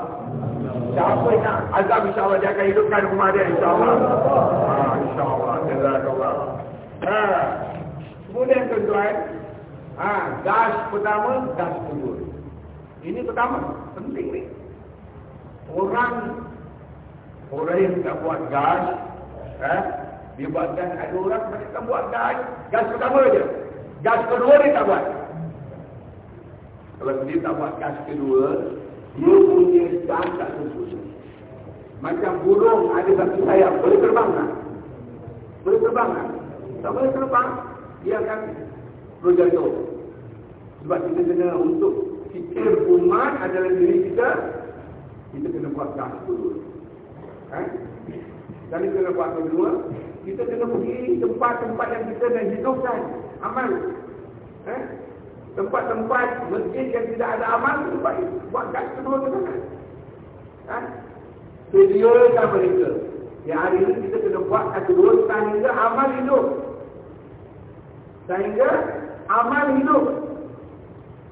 Siapa nak azam insyaAllah dia akan hidupkan rumah dia insyaAllah. Ha, InsyaAllah. Jazakallah. Ha. Kemudian tuan-tuan. Ha, gas pertama, gas kedua. Ini pertama. Penting ni. Orang Orang yang tak buat gas, eh, dia buat gas, ada orang macam tak buat gas, gas pertama je. Gas kedua dia tak buat. Kalau dia tak buat gas kedua, dia punya gas tak sempurna. Macam burung ada satu sayap, boleh terbang tak? Boleh terbang tak? Tak boleh terbang, dia akan berjatuh. Sebab kita kena untuk fikir umat adalah diri kita, kita kena buat gas dulu. Eh? Dan kita buat kedua, kita kena pergi tempat-tempat yang kita nak hidupkan amal. Eh? Tempat-tempat masjid yang tidak ada amal, tempat buat kat kedua ke sana. Eh? Videokan mereka. Yang hari ini kita kena buat kat kedua sehingga amal hidup. Sehingga amal hidup.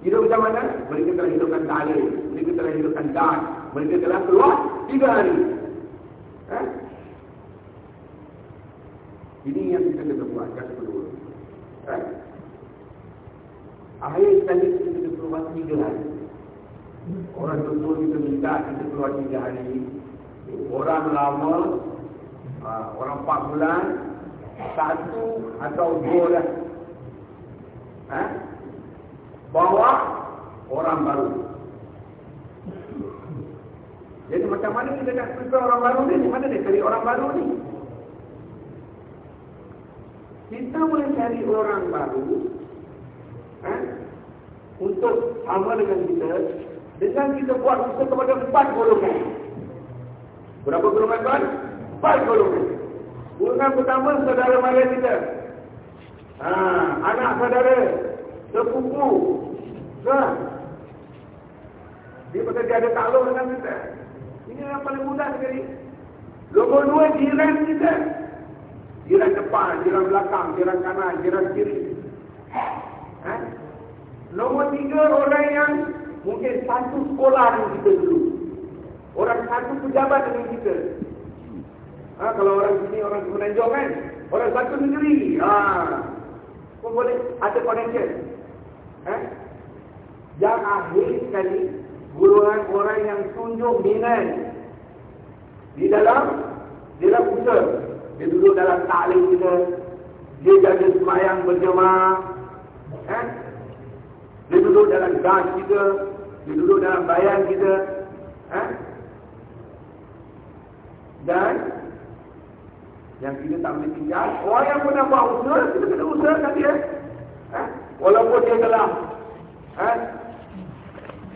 Hidup macam mana? Mereka telah hidupkan talib. Mereka telah hidupkan dan. Mereka telah keluar tiga hari. Ha? Ini yang kita kena buat kata kedua. Ha? Akhir sekali kita kena keluar tiga hari. Orang tentu kita minta kita keluar tiga hari. Orang lama, ha, orang empat bulan, satu atau dua lah. Ha? Bawa orang baru. Jadi macam mana kita nak prepare orang baru ni? Mana dia cari orang baru ni? Kita boleh cari orang baru eh, untuk sama dengan kita Dengan kita buat usaha kepada empat golongan. Berapa golongan tuan? Empat golongan. Golongan pertama saudara mara kita. Ha, anak saudara, sepupu. Kan? Dia pasal dia ada takluk dengan kita. Ini yang paling mudah sekali. Nombor dua, jiran kita. Jiran depan, jiran belakang, jiran kanan, jiran kiri. Ha? Nombor tiga, orang yang mungkin satu sekolah dengan kita dulu. Orang satu pejabat dengan kita. Ha, kalau orang sini, orang semenanjung kan. Orang satu negeri. Ha. Pun boleh ada connection. Ha? Yang akhir sekali, golongan orang yang tunjuk minat di dalam di dalam usaha. Dia duduk dalam taklim kita. Dia jaga semayang berjemaah. Eh? Dia duduk dalam gas kita. Dia duduk dalam bayan kita. Eh? Dan yang kita tak boleh tinggal. Orang yang pernah buat usaha, kita kena usahakan dia. Eh? Walaupun dia telah eh?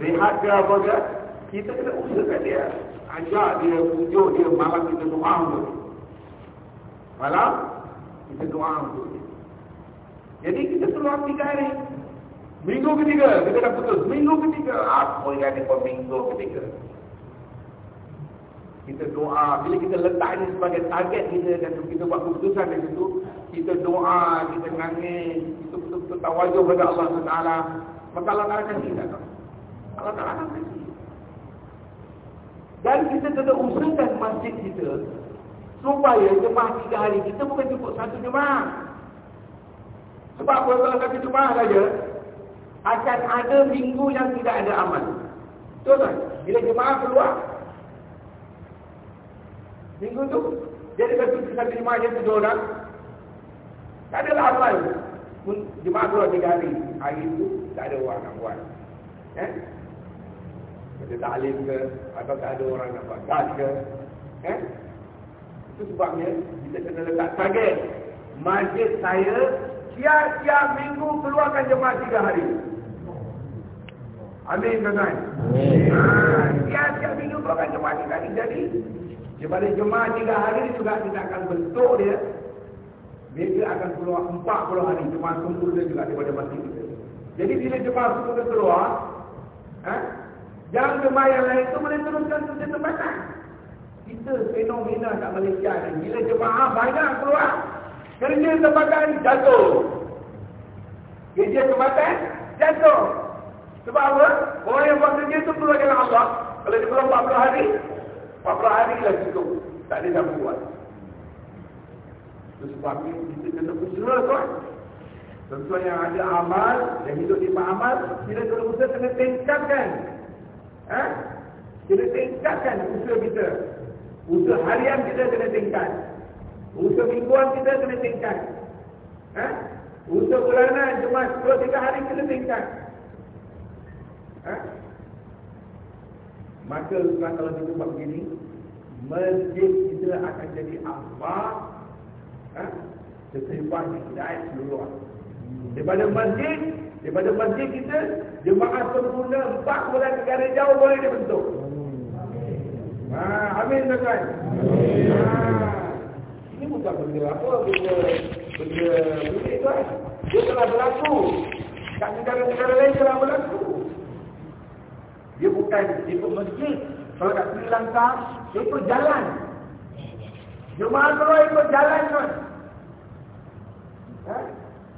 Rehat ke apa ke Kita kena usahakan dia. Ajak dia, pujuk dia Malam kita doa untuk Malam Kita doa untuk dia. Jadi kita keluar tiga hari Minggu ketiga Kita dah putus. Minggu ketiga. Apa yang ada pun minggu ketiga? Kita doa. Bila kita letak ini sebagai target kita dan kita buat keputusan dari situ kita doa kita nangis kita betul-betul tawajuh kepada Allah SWT maka Allah akan kasih kita Allah Ta'ala akan kasih. Dan kita kena usahakan masjid kita supaya jemaah tiga hari kita bukan cukup satu jemaah. Sebab kalau satu jemaah saja akan ada minggu yang tidak ada amal. Betul tak? Bila jemaah keluar minggu tu jadi satu jemaah yang tujuh orang tak ada amal. Jemaah keluar tiga hari. Hari itu tak ada orang nak buat. Eh? Ada taklim ke Atau tak ada orang nak buat gas ke eh? Itu sebabnya Kita kena letak target Masjid saya Tiap-tiap minggu keluarkan jemaah tiga hari Amin tuan-tuan ha, Tiap-tiap minggu keluarkan jemaah tiga hari Jadi Daripada jemaah tiga hari juga kita akan bentuk dia Mereka akan keluar empat puluh hari Jemaah sempurna juga daripada masjid kita Jadi bila jemaah sempurna keluar eh? Yang jemaah yang lain itu boleh teruskan kerja tempatan. Kita fenomena kat Malaysia ni. Bila jemaah banyak keluar. Kerja tempatan jatuh. Kerja tempatan jatuh. Sebab apa? Orang yang buat kerja itu keluar jalan Allah. Kalau dia keluar 40 hari. 40 hari lah cukup. Tak ada yang buat. Itu sebabnya kita kena usaha tuan. Tentu yang ada amal, yang hidup di amal, kita kena usaha kena tingkatkan Ha? Kita tingkatkan usaha kita. Usaha harian kita kena tingkat. Usaha mingguan kita kena tingkat. Ha? Usaha bulanan cuma 2 3 hari kena tingkat. Ha? Maka kalau kita buat begini, masjid kita akan jadi apa? Ha? Keseimbangan hidayah seluruh. Daripada masjid, Daripada masjid kita, jemaah sempurna empat bulan negara jauh boleh dibentuk. Ha, amin tuan-tuan. Ha, ini bukan benda apa, benda benda benda tuan. Dia telah berlaku. Kat negara-negara lain telah berlaku. Dia bukan ikut masjid. Kalau kat Sri Lanka, ikut jalan. Jemaah keluar ikut jalan tuan. Ha?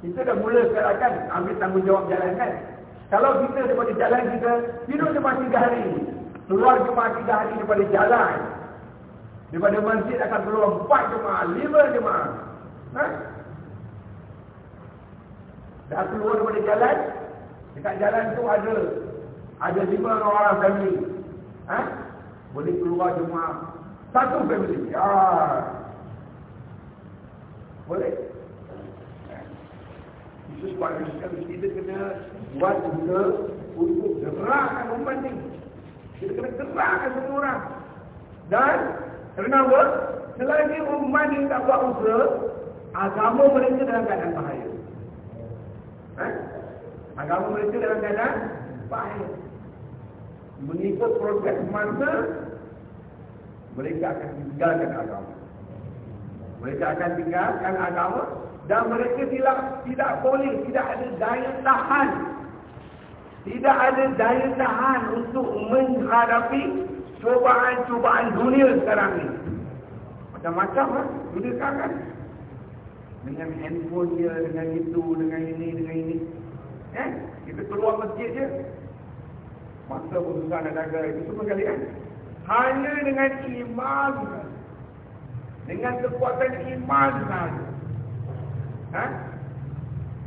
Kita dah mula sekarang kan ambil tanggungjawab jalan kan. Kalau kita daripada jalan kita, hidup cuma tiga hari. Keluar cuma tiga hari daripada jalan. Daripada masjid akan keluar empat jemaah, lima jemaah. Ha? Dah keluar daripada jalan, dekat jalan tu ada ada lima orang family. Ha? Boleh keluar jemaah satu family. Ya. Boleh. Itu sebab kita kena buat juga untuk gerakkan umat ni. Kita kena gerakkan semua orang. Dan kenapa? Selagi umat ni tak buat usaha, agama mereka dalam keadaan bahaya. Eh? Agama mereka dalam keadaan bahaya. mengikut proses masa mereka akan tinggalkan agama. Mereka akan tinggalkan agama dan mereka tidak tidak boleh tidak ada daya tahan. Tidak ada daya tahan untuk menghadapi cubaan-cubaan dunia sekarang ni. Macam-macam lah dunia sekarang kan? Dengan handphone dia dengan itu dengan ini dengan ini. Eh kita keluar masjid je. Masa putusan dan negara itu semua kali kan hanya dengan iman. Dengan kekuatan iman sahaja. Ha?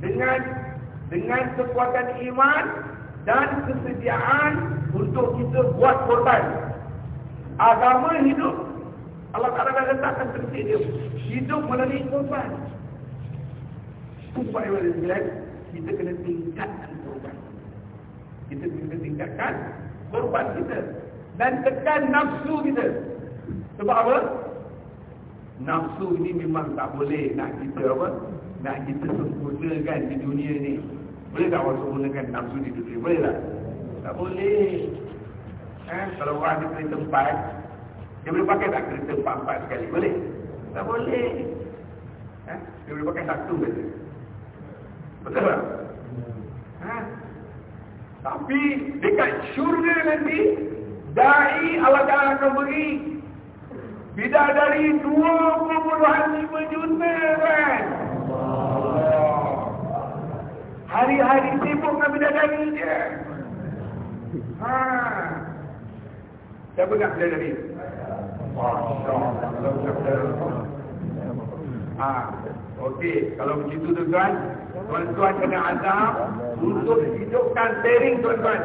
dengan dengan kekuatan iman dan kesediaan untuk kita buat korban. Agama hidup. Allah Ta'ala dah letakkan prinsip dia. Hidup melalui korban. Supaya kita kena tingkatkan korban. Kita kena tingkatkan korban kita dan tekan nafsu kita sebab apa? nafsu ini memang tak boleh nak kita apa? nak kita sempurnakan di dunia ni boleh tak orang sempurnakan nafsu di dunia? boleh tak? tak boleh eh? kalau orang di kereta empat dia boleh pakai tak kereta empat-empat sekali? boleh? tak boleh eh? dia boleh pakai satu saja betul tak? Ha? Tapi dekat syurga nanti Da'i Allah Ta'ala akan beri Bidadari 25 juta kan? Hari-hari sibuk dengan bidadari je Ha. Siapa nak? Masya Allah Ha. Okey, kalau begitu tuan-tuan Tuan-tuan kena azam Untuk hidupkan pairing tuan-tuan.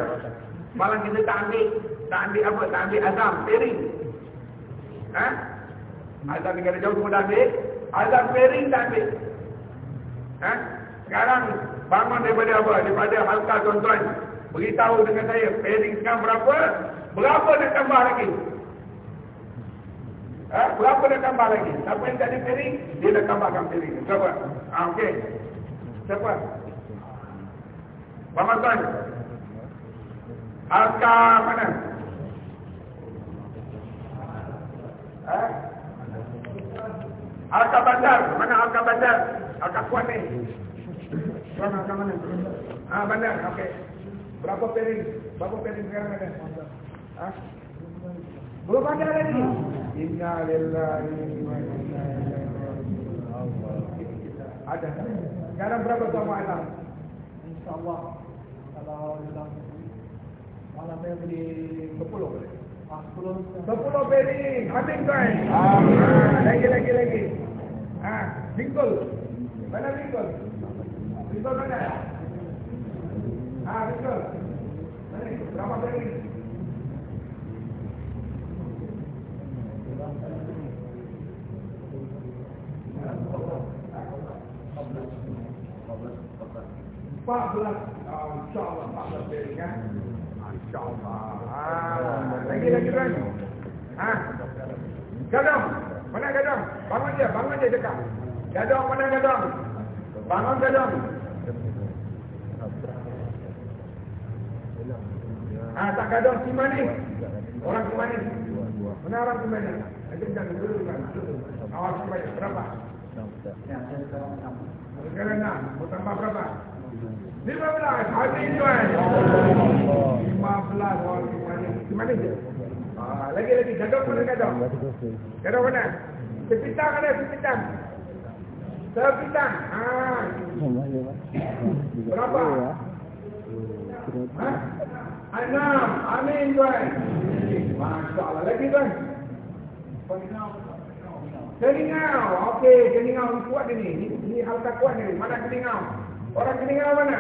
Malam kita tak ambil Tak ambil apa, tak ambil azam Pairing Ha? Azam negara jauh semua dah ambil Azam pairing tak ambil Ha? Sekarang bangun daripada apa? Daripada halka tuan-tuan Beritahu dengan saya Pairing sekarang berapa? Berapa nak tambah lagi? Ha? Berapa nak tambah lagi? Siapa yang tak ada piring, dia nak tambahkan piring. Siapa? Ha, Okey. Siapa? Bapak Tuan. Alka mana? Ha? Alka Bandar. Mana Alka Bandar? Alka Kuat ni. Tuan Alka mana? Ah ha, Bandar. Okey. Berapa piring? Berapa piring sekarang ada? Ha? Belum ada lagi. Inna lillahi wa inna ilaihi Ada. Sekarang berapa tuan malam? InsyaAllah Kalau dalam Malam beli 10 boleh? Ah, 10 Sepuluh piring. Habis tuan. Ah, lagi lagi lagi. Ah, bingkul. Mana bingkul? Bingkul mana? Ah, bingkul. Mana? Berapa piring? Empat belas, insyaAllah empat belas piring kan? Lagi lagi kan? Ah, gadong, mana gadong? Bangun dia, bangun dia dekat. Gadong mana gadong? Bangun gadong. Ah, tak gadong si manis. Orang si manis. Mana orang si manis? Nanti jangan dulu kan. Awas sampai berapa? Sekarang enam. Mau tambah berapa? Lima belas. Habis tuan. Lima belas orang. Si manis je. Ah, lagi lagi. Gadong mana gadong? Gadong mana? Sepitang ada sepitang. Sepitang. Ah. Berapa? Ha? Enam. Amin tuan. Masya. Lagi tuan. Keningau. Okey, keningau ni kuat ni. Ni, ni halka kuat ni. Mana keningau? Orang keningau mana?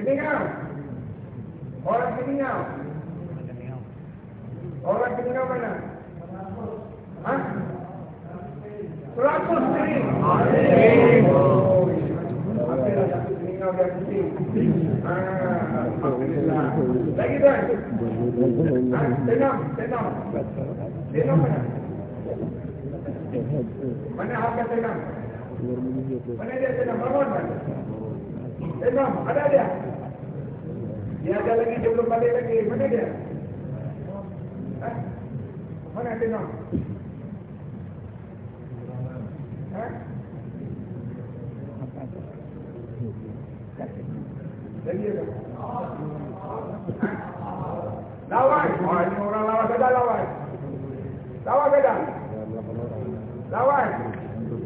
Keningau. Orang keningau. Orang keningau mana? Ha? Amin. Dia penting. Ah, Alhamdulillah. Lagi tuan. Tenang, tenang. Tenang mana? Mana harga tenang? Mana dia tenang? Bangun kan? Tenang, ada dia? Dia ada lagi, dia belum balik lagi. Mana dia? Ha? Mana? Ha? Lagi ada? Ha? Lawan. Oh, ini orang lawan saja lawan. Lawan saja. Lawan.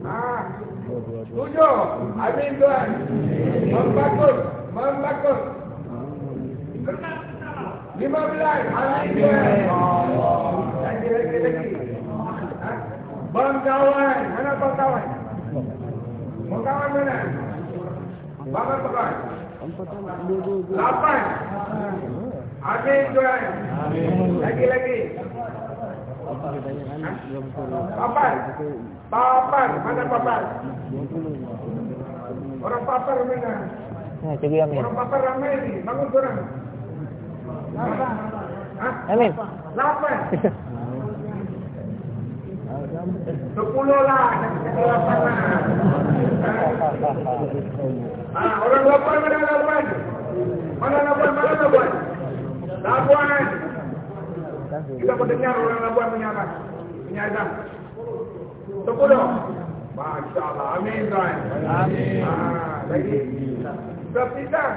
Ha. Tujuh. Amin tuan. Membagus. Membagus. Lima belas. Amin tuan. Lagi, lagi, lagi. Ha? Bang kawan. Mana bang kawan? Bang kawan mana? Bang apa kawan? Lapan. Amin tuan. Lagi, lagi. Papan. Papan. Mana papan? Orang papar mana? Ha, cikgu Amin. Orang papar ramai ni. Bangun korang. Ha? Amin. Lapan. Sepuluh lah. Lapan lah. Ha, orang lapan mana lapan? Mana lapan? Mana lapan? Lapan. Kita mendengar orang lapan menyerah. Menyerah. Sepuluh. Masya Allah. Amin tuan. Amin. Ha, lagi. Sepitang.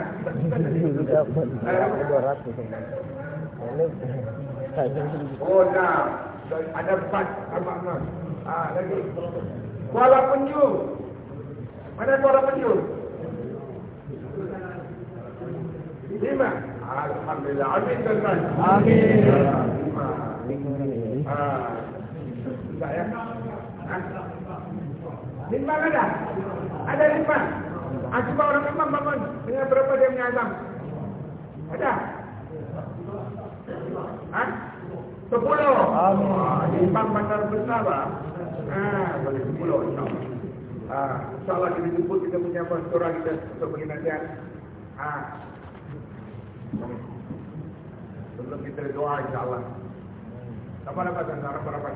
Oh, dah. Ada empat abang Mas. Ah, lagi. Kuala Penyu. Mana Kuala Penyu? Lima. Alhamdulillah. Amin tuan. Amin. Ah. Tak ya? Ah. Lima ada? Ada. Ah, cuba orang memang bangun. Dengan berapa dia punya azam? Ada? Ah? Sepuluh. Imam bandar besar lah. Ah, boleh sepuluh insyaAllah. Ah, InsyaAllah kita jemput kita punya pastora kita untuk bagi nasihat. Ah. Sebelum kita doa insyaAllah. Rapat-rapat dan rapat-rapat.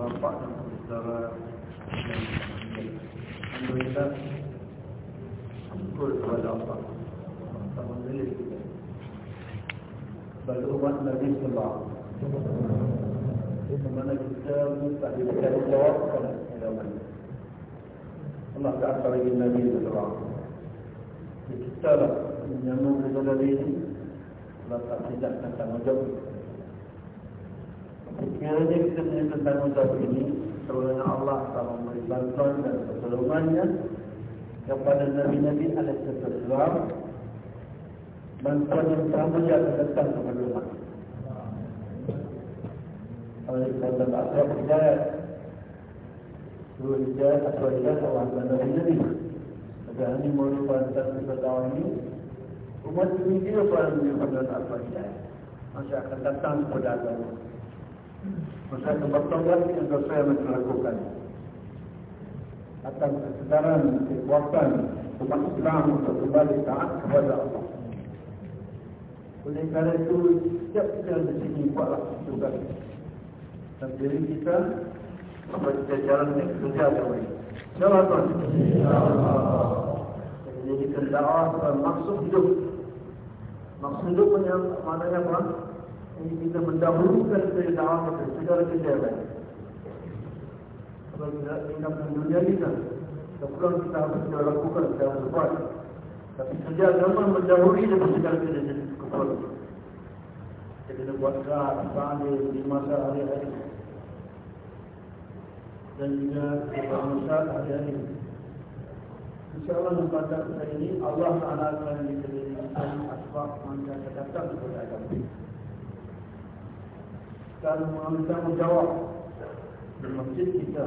Bapak dan saudara Alhamdulillah Syukur kepada Allah Tak memilih kita Sebagai umat Nabi Sallallahu Di mana kita minta diberikan jawab kepada agama Allah tak akan lagi Nabi Sallallahu Kita lah menyambung kepada Nabi ini tak tidak tanggungjawab Sekiranya kita punya tanggungjawab ini Sebenarnya Allah akan memberi bantuan dan pertolongannya Kepada Nabi-Nabi Alaihissalam Bantuan yang sama dia akan datang kepada umat Oleh kata Asraf Hidayat Suruh Hidayat Asraf Hidayat Allah dan Nabi-Nabi Maka ini merupakan satu tahun ini Umat ini dia pada menyebabkan Asraf Hidayat Masih akan datang kepada agama. Masa kebetulan yang dosa yang mereka lakukan. Akan kesedaran, kekuatan Umat Islam untuk kembali taat kepada Allah. Oleh kerana itu, setiap kita di sini buatlah tugas. Dan diri kita Sampai kita jalan yang kerja agama ini InsyaAllah tuan Jadi kita dakwah maksud hidup Maksud hidup maknanya apa? ini kita mendahulukan dari dakwah kita segala kejayaan. Kalau kita ingin dunia kita, keperluan kita harus kita lakukan, kita harus buat. Tapi sejak zaman mendahului dengan segala kejayaan. Kita kena buat salih di masa hari-hari. Dan juga beberapa masa hari-hari. InsyaAllah pada saya ini Allah Ta'ala akan diberikan asbab manja datang kepada agama. Dan mengambil tanggungjawab di masjid kita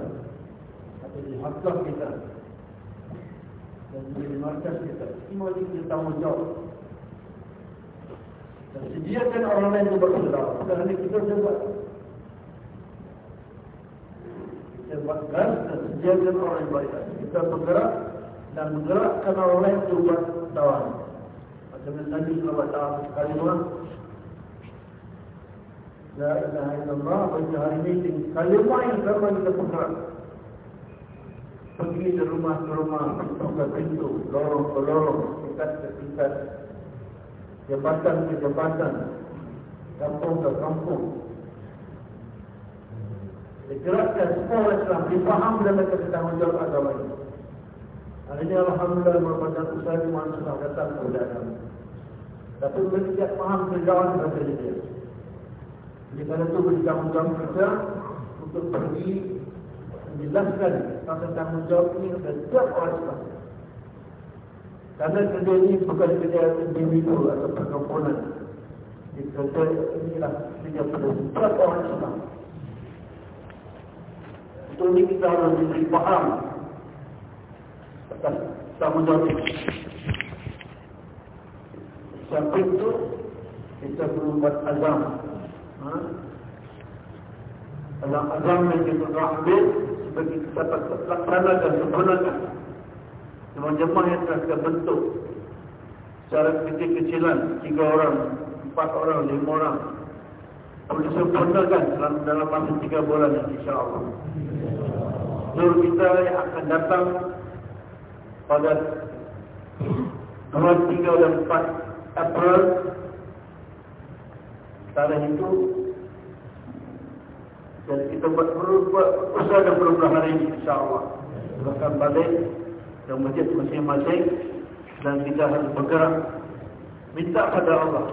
atau di hakah kita dan di markas kita semua ini kita tanggungjawab. Dan sediakan orang lain untuk berdoa kerana kita sebab buat dan sediakan orang yang baik kita bergerak dan menggerakkan orang lain untuk buat tawan macam Nabi SAW sekali orang La ilaha illallah Bagi hari ini Kalimah yang sama kita bergerak. Pergi ke rumah ke rumah Pintu ke pintu Lorong ke lorong Tingkat ke tingkat. Jabatan ke jabatan Kampung ke kampung Digerakkan semua orang Islam Dipaham dan mereka bertanggungjawab agama ini ini Alhamdulillah merupakan usaha di mana sudah datang kepada agama Tapi mereka tidak faham kerjaan kepada dia jadi pada itu beri tanggungjawab kita untuk pergi menjelaskan tentang tanggungjawab ini kepada setiap orang Islam. Karena kerja ini bukan kerja individu atau perkumpulan. Kerja inilah kerja pada setiap orang Islam. Untuk ini kita harus diberi paham atas tanggungjawab ini. Sampai itu? Kita perlu buat azam. Dalam azam yang kita telah ambil sebagai kita dapat laksanakan sempurnakan dengan jemaah yang telah kita bentuk. Secara kecil-kecilan tiga orang, empat orang, lima orang boleh sempurnakan dalam, dalam masa tiga bulan insyaAllah. Nur kita yang akan datang pada tanggal 3 dan 4 April. Tarikh itu dan kita buat berubah usaha dan berubah hari ini insyaAllah. Akan balik ke masjid masing-masing dan kita harus bergerak. Minta pada Allah.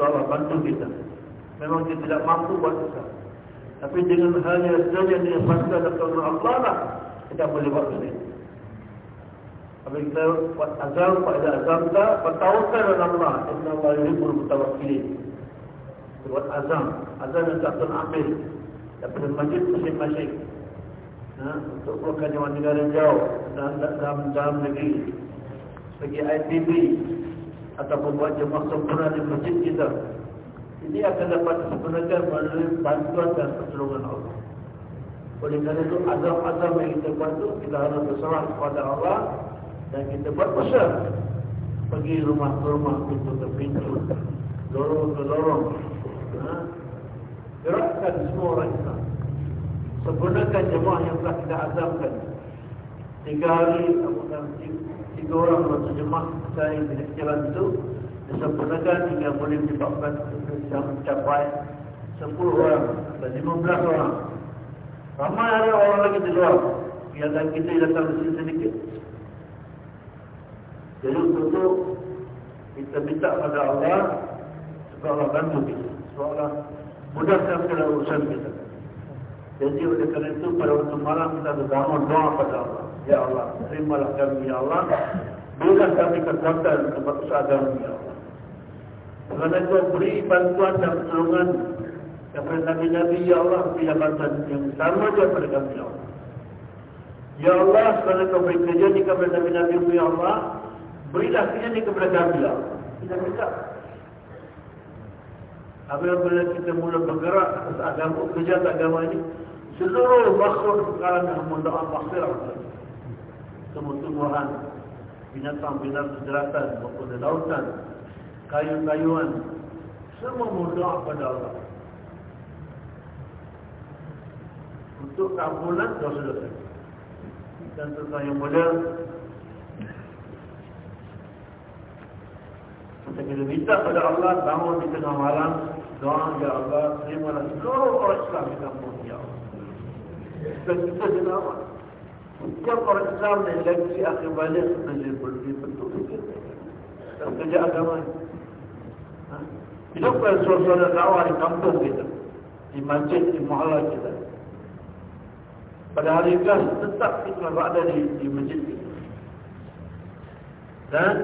Allah bantu kita memang kita tidak mampu buat usaha tapi dengan hanya saja dengan pasal dan Allah lah kita boleh buat ini Apabila kita buat azam, pada azam kita bertawakal dalam Allah Inna Allah yuhibul mutawakkilin buat azam. Azam yang tak pernah ambil. Daripada masjid masing-masing ha? untuk keluarkan jemaah negara jauh dan dalam, dalam negeri. Bagi IPB ataupun buat jemaah sempurna di masjid kita ini akan dapat disempurnakan melalui bantuan dan pertolongan Allah. Oleh kerana itu azam-azam yang kita buat itu kita harus berserah kepada Allah dan kita buat besar pergi rumah ke rumah pintu ke pintu lorong ke lorong gerakkan semua orang Islam. Sempurnakan jemaah yang telah kita azamkan. Tiga hari tiga orang waktu jemaah saya tidak jalan itu disempurnakan hingga boleh menyebabkan bisa mencapai sepuluh orang dan lima belas orang ramai ada orang lagi di luar biarkan kita datang di sini sedikit jadi untuk itu kita minta pada Allah supaya Allah bantu kita seolah mudahkan segala urusan kita. Jadi oleh kerana itu pada waktu malam kita berbangun doa pada Allah. Ya Allah, terimalah kami ya Allah. Berikan kami kekuatan tempat usaha kami ya Allah. Kerana itu beri bantuan dan pertolongan kepada Nabi-Nabi ya Allah. Bila bantuan yang sama saja pada kami ya Allah. Ya Allah, kerana kau beri kerja ini kepada Nabi-Nabi ya Allah. Berilah kerja ini kepada kami ya Allah. Kita minta Apabila kita mula bergerak atas agama, kerja agama ini, seluruh makhluk sekarang yang mendoa makhirah. Tumbuh-tumbuhan, binatang-binatang sejaratan, maupun lautan, kayu-kayuan, semua mendoa pada Allah. Untuk keampunan dosa-dosa. Dan tentang yang mulia, kita kena minta pada Allah bangun di tengah malam doa ya Allah terimalah seluruh orang Islam di kampung ya Allah kita jenama setiap orang Islam dan legacy akhir balik menjadi bentuk fikir dan kerja agama ha? Hidupkan suasana dakwah di kampung kita di masjid, di mahala kita pada hari kelas tetap kita berada di, di masjid kita Dan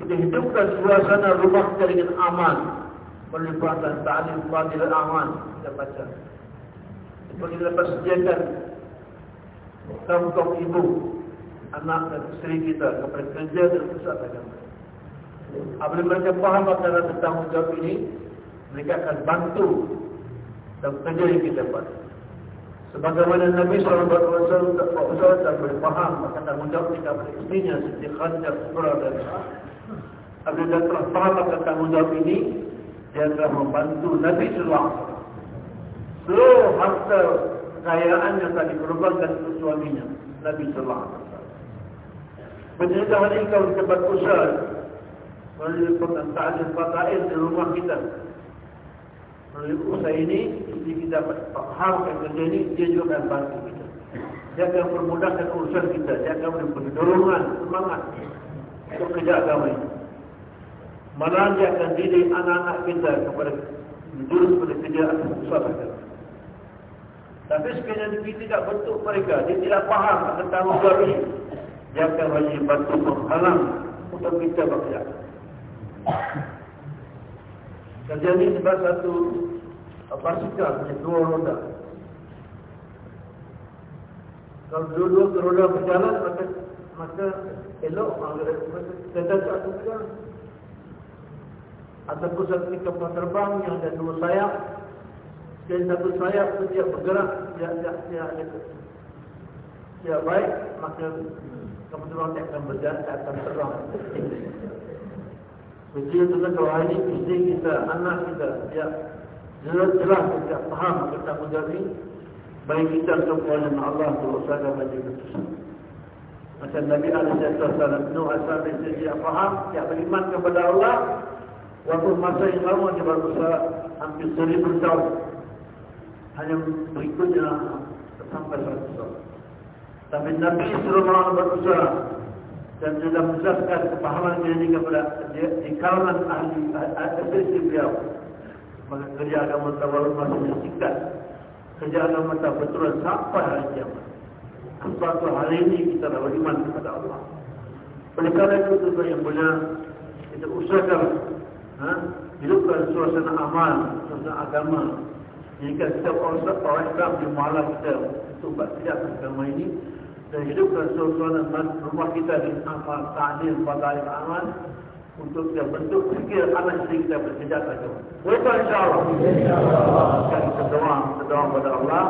kita hidupkan suasana rumah kita dengan aman. Melibatkan ta'lim fadil aman. Kita baca. Seperti dapat sediakan kaum-kaum ibu, anak dan isteri kita kepada kerja dan pusat agama. Apabila mereka faham akan tanggungjawab ini, mereka akan bantu dan kerja yang kita buat. Sebagaimana Nabi SAW tak boleh faham akan tanggungjawab kita kepada istrinya seperti Khadir, Surah dan Apabila dia telah faham akan tanggungjawab ini, dia telah membantu Nabi SAW. Seluruh harta kekayaan yang tadi dikorbankan untuk suaminya, Nabi SAW. Penjagaan ini kalau kita buat usaha, melalui ta'alim fata'il di rumah kita, melalui usaha ini, istri kita fahamkan kerja ini, dia juga akan bantu kita. Dia akan memudahkan urusan kita, dia akan memberi dorongan, semangat untuk kerja agama ini. Malah dia akan anak-anak kita kepada menjurus pada kerja usaha kita. Tapi sekiranya kita tidak bentuk mereka, dia tidak faham tentang tanggungjawab ini, dia akan wajib bantu menghalang untuk kita bekerja. Kerja ini sebab satu basikal punya dua roda. Kalau dua-dua roda berjalan, maka maka elok maka tetap satu juga. Ataupun satu kapal terbang yang ada dua sayap, dan satu sayap itu dia bergerak, dia dia dia, dia, dia baik, maka kapal terbang akan berjalan, akan terbang. Begitu juga kalau hari ini isteri kita, anak kita, dia jelas-jelas kita faham kita menjadi baik kita semuanya Allah berusaha bagi kita. Macam Nabi Alaihissalam Nuh Asal dia faham, dia beriman kepada Allah. Waktu masa yang lama dia berusaha hampir seribu tahun. Hanya berikutnya sampai seratus tahun. Tapi Nabi Sallallahu berusaha dan sudah menjelaskan kepahaman ini kepada di kalangan ahli ahli beliau. Maka kerja agama tawalud masih singkat kerja agama tak betul sampai hari kiamat. Sebab tu hari ini kita dah beriman kepada Allah. Oleh kerana itu tuan yang mulia kita usahakan ha, hidupkan suasana aman suasana agama. Jika kita orang orang Islam di malam kita untuk buat tidak agama ini dan hidupkan suasana rumah kita di amal ta'lim fadail aman untuk dia bentuk fikir anak isteri kita bersejak saja. Boleh insyaAllah? InsyaAllah. Kita doa, kita doa kepada Allah.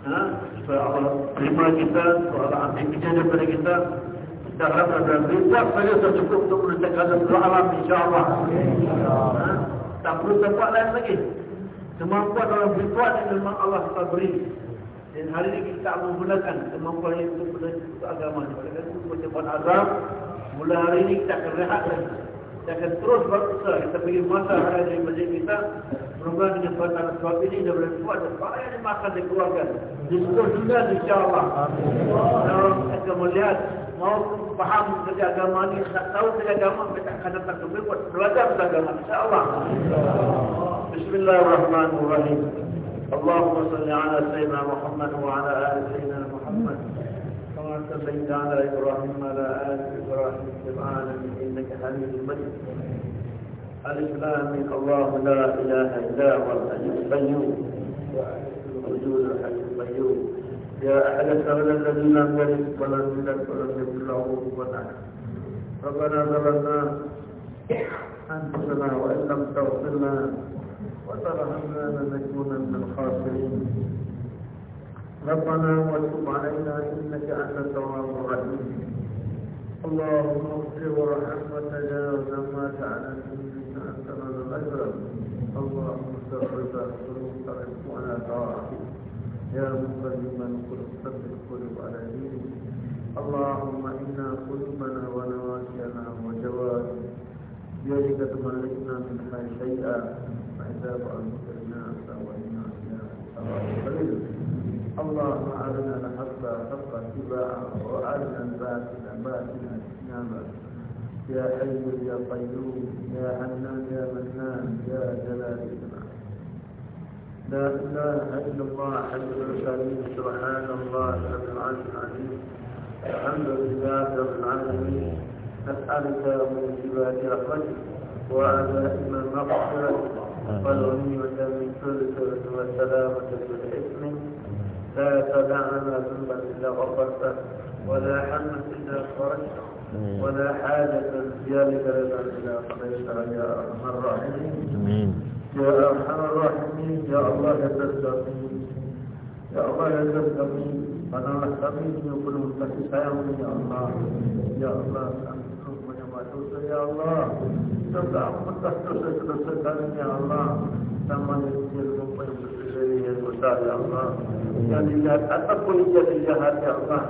Ha? Supaya Allah terima kita, supaya Allah ambil kerja daripada kita. Kita harap dan berita saja cukup untuk seluruh alam insyaAllah. Ha? Tak perlu tempat lain lagi. Kemampuan dalam berbuat yang memang Allah telah beri. Dan hari ini kita menggunakan kemampuan itu untuk agama. Kita buat azam, Mula hari ini kita akan rehat lagi. Kita akan terus berusaha. Kita pergi masa hari dari masjid kita. Mudah-mudahan dengan perhatian sebab ini dia boleh buat dan apa yang dimakan dan keluarga. Di seluruh dunia insyaAllah. Orang akan melihat mau faham kerja agama ini. Tak tahu kerja agama. Mereka akan datang ke berbuat. Belajar kerja agama. InsyaAllah. Bismillahirrahmanirrahim. Allahumma salli ala Sayyidina Muhammad wa ala ali Sayyidina Muhammad. صليت على إبراهيم وعلى آل إبراهيم في العالمين إنك حميد مجيد. الإسلام الله لا إله إلا هو الحي القيوم. وجود الحي القيوم. يا أحد السبب الذين لم يلد ولم يولد ولم يكن له كفوا ربنا ظلمنا أنفسنا وإن لم تغفر لنا وترهمنا لنكون من الخاسرين. ربنا وتب علينا إنك أنت التواب الرحيم. اللهم اغفر ورحم وتجاوز ما تعلم انك أنت من الاجر اللهم ثبت قلوبنا على تعافي يا مقدما قل ثبت قلوب على دينك. اللهم إنا قلوبنا ونواكينا وجوارحنا. بيدك تملكنا منها شيئا. فإذا فعلت الناس وإنا اللهم أرنا الحق حق اتباعا وأرنا الباطل باطلا اجتنابا يا حي يا قيوم يا حنان يا منان يا جلال لا إله إلا الله حي الكريم سبحان الله رب العرش العظيم. الحمد لله رب العالمين. نسألك من جبال رحمتك وعزائم مغفرتك من كل سوء والسلامة من إثم لا تدعنا ذنبا إلا غفرته ولا حما إلا فرجته ولا حاجة ذلك لنا إلا قضيتها يا أرحم الراحمين. يا أرحم الراحمين يا الله يا تستقيم يا الله يا تستقيم فنرى السبيل يقول المستقيم يا الله يا الله. dosa ya Allah. Serta bekas dosa dosa kami ya Allah. Nama Nabi Muhammad yang bersejarah ya Allah. Yang dilihat ataupun yang dilihat ya Allah.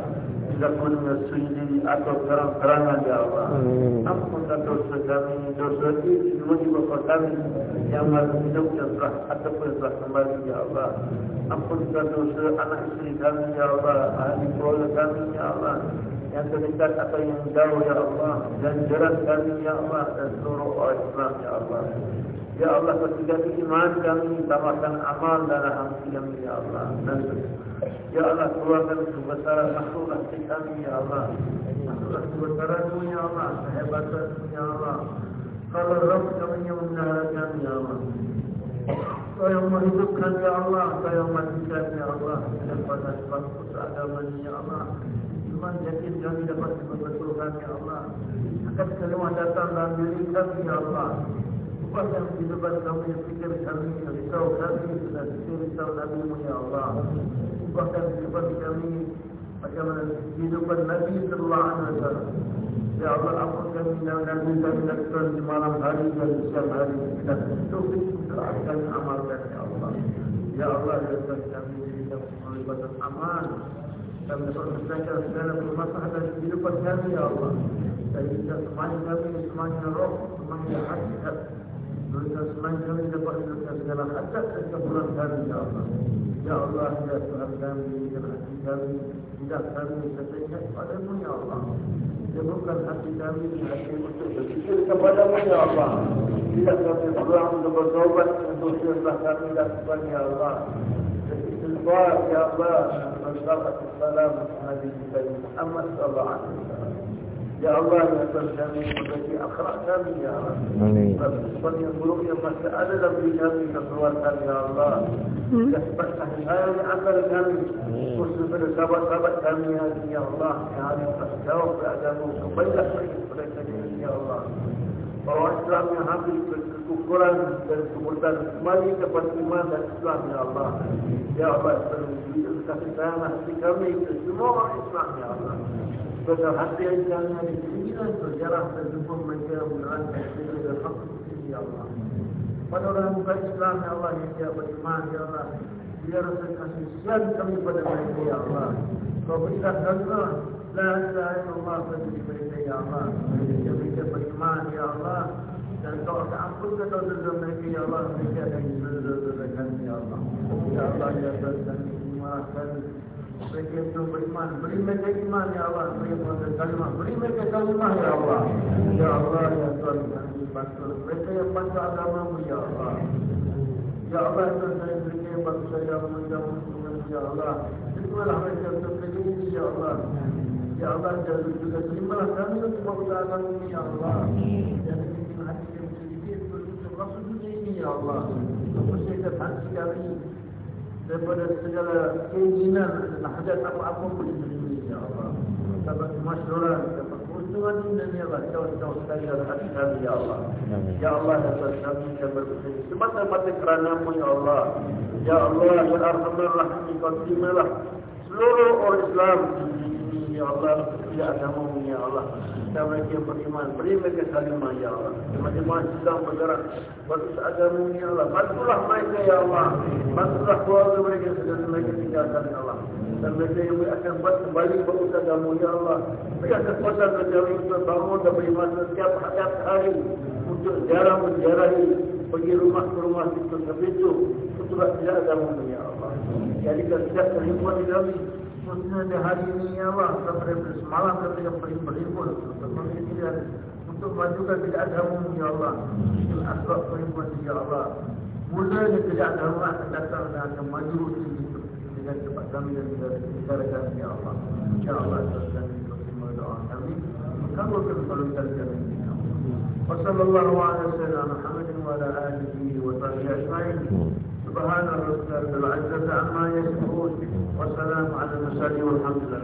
Tidak punya sendiri atau terang terangan ya Allah. Hmm. Ampunkan lah dosa kami. Dosa ini semua bapa kami yang masih hidup yang telah ataupun telah kembali ya Allah. Ampunkan lah dosa anak istri kami ya Allah. Ahli keluarga kami ya Allah yang terdekat atau yang jauh ya Allah dan jerat kami ya Allah dan seluruh orang Islam ya Allah. Ya Allah ketika iman kami tambahkan amal dan alhamdulillah kami ya Allah. Dan ya Allah keluarkan kebesaran makhluk kami ya Allah. Makhluk kebesaran ya Allah. Kehebatan ya Allah. Kalau Rabb kami yang menjalankan ya Allah. Yang menghidupkan ya Allah, yang matikan ya Allah, dan pada sebab putra agama ya Allah, iman yakin kami dapat membetulkan ya Allah. Akan semua datang dalam diri kami ya Allah. Upahkan kehidupan kami fikir kami risau kami dan risau Nabi ya Allah. Upahkan kehidupan kami bagaimana kehidupan Nabi sallallahu alaihi wasallam. Ya Allah ampun kami dan Nabi kami lakukan di malam hari dan di siang hari taufik untuk akan amalkan ya Allah. Ya Allah ya Allah kami diberikan kehidupan aman kami dapat segala permasalahan kehidupan kami ya Allah. Dan kita semuanya kami semuanya roh semuanya hakikat. Berikan semuanya kami dapat menjaga segala hakikat dan kebulan kami ya Allah. Ya Allah ya Tuhan kami dan hati kami tidak kami setiap padamu ya Allah. Jemurkan hati kami hati untuk berpikir kepadamu ya Allah. Tidak kami pulang untuk bertobat untuk sirah kami dan sebagainya ya Allah. Istighfar ya Allah شرعت السلامة هذه سيد محمد صلى الله عليه وسلم. يا الله يا سلامي التي أخرجتني يا رب. ومن يقولون ما سأل في جامي فصورتني يا الله. كسبت أهلان أمل جامي وسبر سبا سبا جامي يا الله. يا رب فاستوفر أدمه وبيلك يا الله. Bahwa Islam yang hampir kekurangan dan kemudian kembali kepada iman dan Islam ya Allah. Ya Allah, selalu kasih sayang hati kami ke semua Islam ya Allah. Sebab hati yang kami ada di sini dan dan jumpa mereka yang menerangkan kita dan hak ya Allah. Pada orang bukan Islam ya Allah yang dia beriman ya Allah. Dia rasa kasih sayang kami pada mereka ya Allah. Kau berikan kami La ilaha illallah bagi mereka ya Allah. Mereka mereka beriman ya Allah. Dan kau akan ampunkan dosa-dosa mereka ya Allah. Mereka akan dosa-dosa kami ya Allah. Ya Allah ya Allah kami memaafkan mereka itu beriman. Beri mereka iman ya Allah. Beri mereka kalimah. Beri mereka kalimah ya Allah. Ya Allah ya Tuhan kami bantu. Mereka yang bantu agamamu ya Allah. Ya Allah ya Tuhan yang Ya Allah. Yang ya Allah. Ya Allah jauh juga terimalah kami untuk mengusahakan ini Ya Allah. Dan bimbing hati kami sedikit untuk masuk dunia ini Ya Allah. Membersihkan hati kami Daripada segala keinginan dan hajat apa-apa pun di dunia ini Ya Allah. Dapat kemasyuran, dapat keuntungan ini dan Ya Allah. Jauh-jauh sekali dalam hati kami Ya Allah. Ya Allah dapat kami yang bersih Semata-mata keranamu Ya Allah. Ya Allah Ya Alhamdulillah Kau terimalah seluruh orang Islam Ya Allah, ya agamamu Ya Allah. Dan mereka yang beriman, beri mereka kalimah Ya Allah. Macam-macam sedang bergerak, berus agamamu Ya Allah. Bantulah mereka Ya Allah. Bantulah keluarga mereka sedang mereka tinggalkan Ya Allah. Dan mereka yang akan buat kembali berus agamamu Ya Allah. Mereka kekuatan kerja untuk bangun dan beriman setiap hari untuk jarang menjarahi pergi rumah ke rumah itu sebegitu untuk tidak agamamu Ya Allah. Jadi setiap terhimpun di kami khususnya di hari ini ya Allah sampai semalam ketika berimpun untuk memikirkan untuk majukan tidak ada umum ya Allah itu asbab berimpun ya Allah mulanya tidak ada umum akan datang dan akan maju dengan cepat kami dan negara kami ya Allah ya Allah dan doa kami. Kabulkan permintaan kami. Wassalamualaikum warahmatullahi wabarakatuh. سبحان الرسول رب العزة عما يصفون والسلام على المرسلين والحمد لله.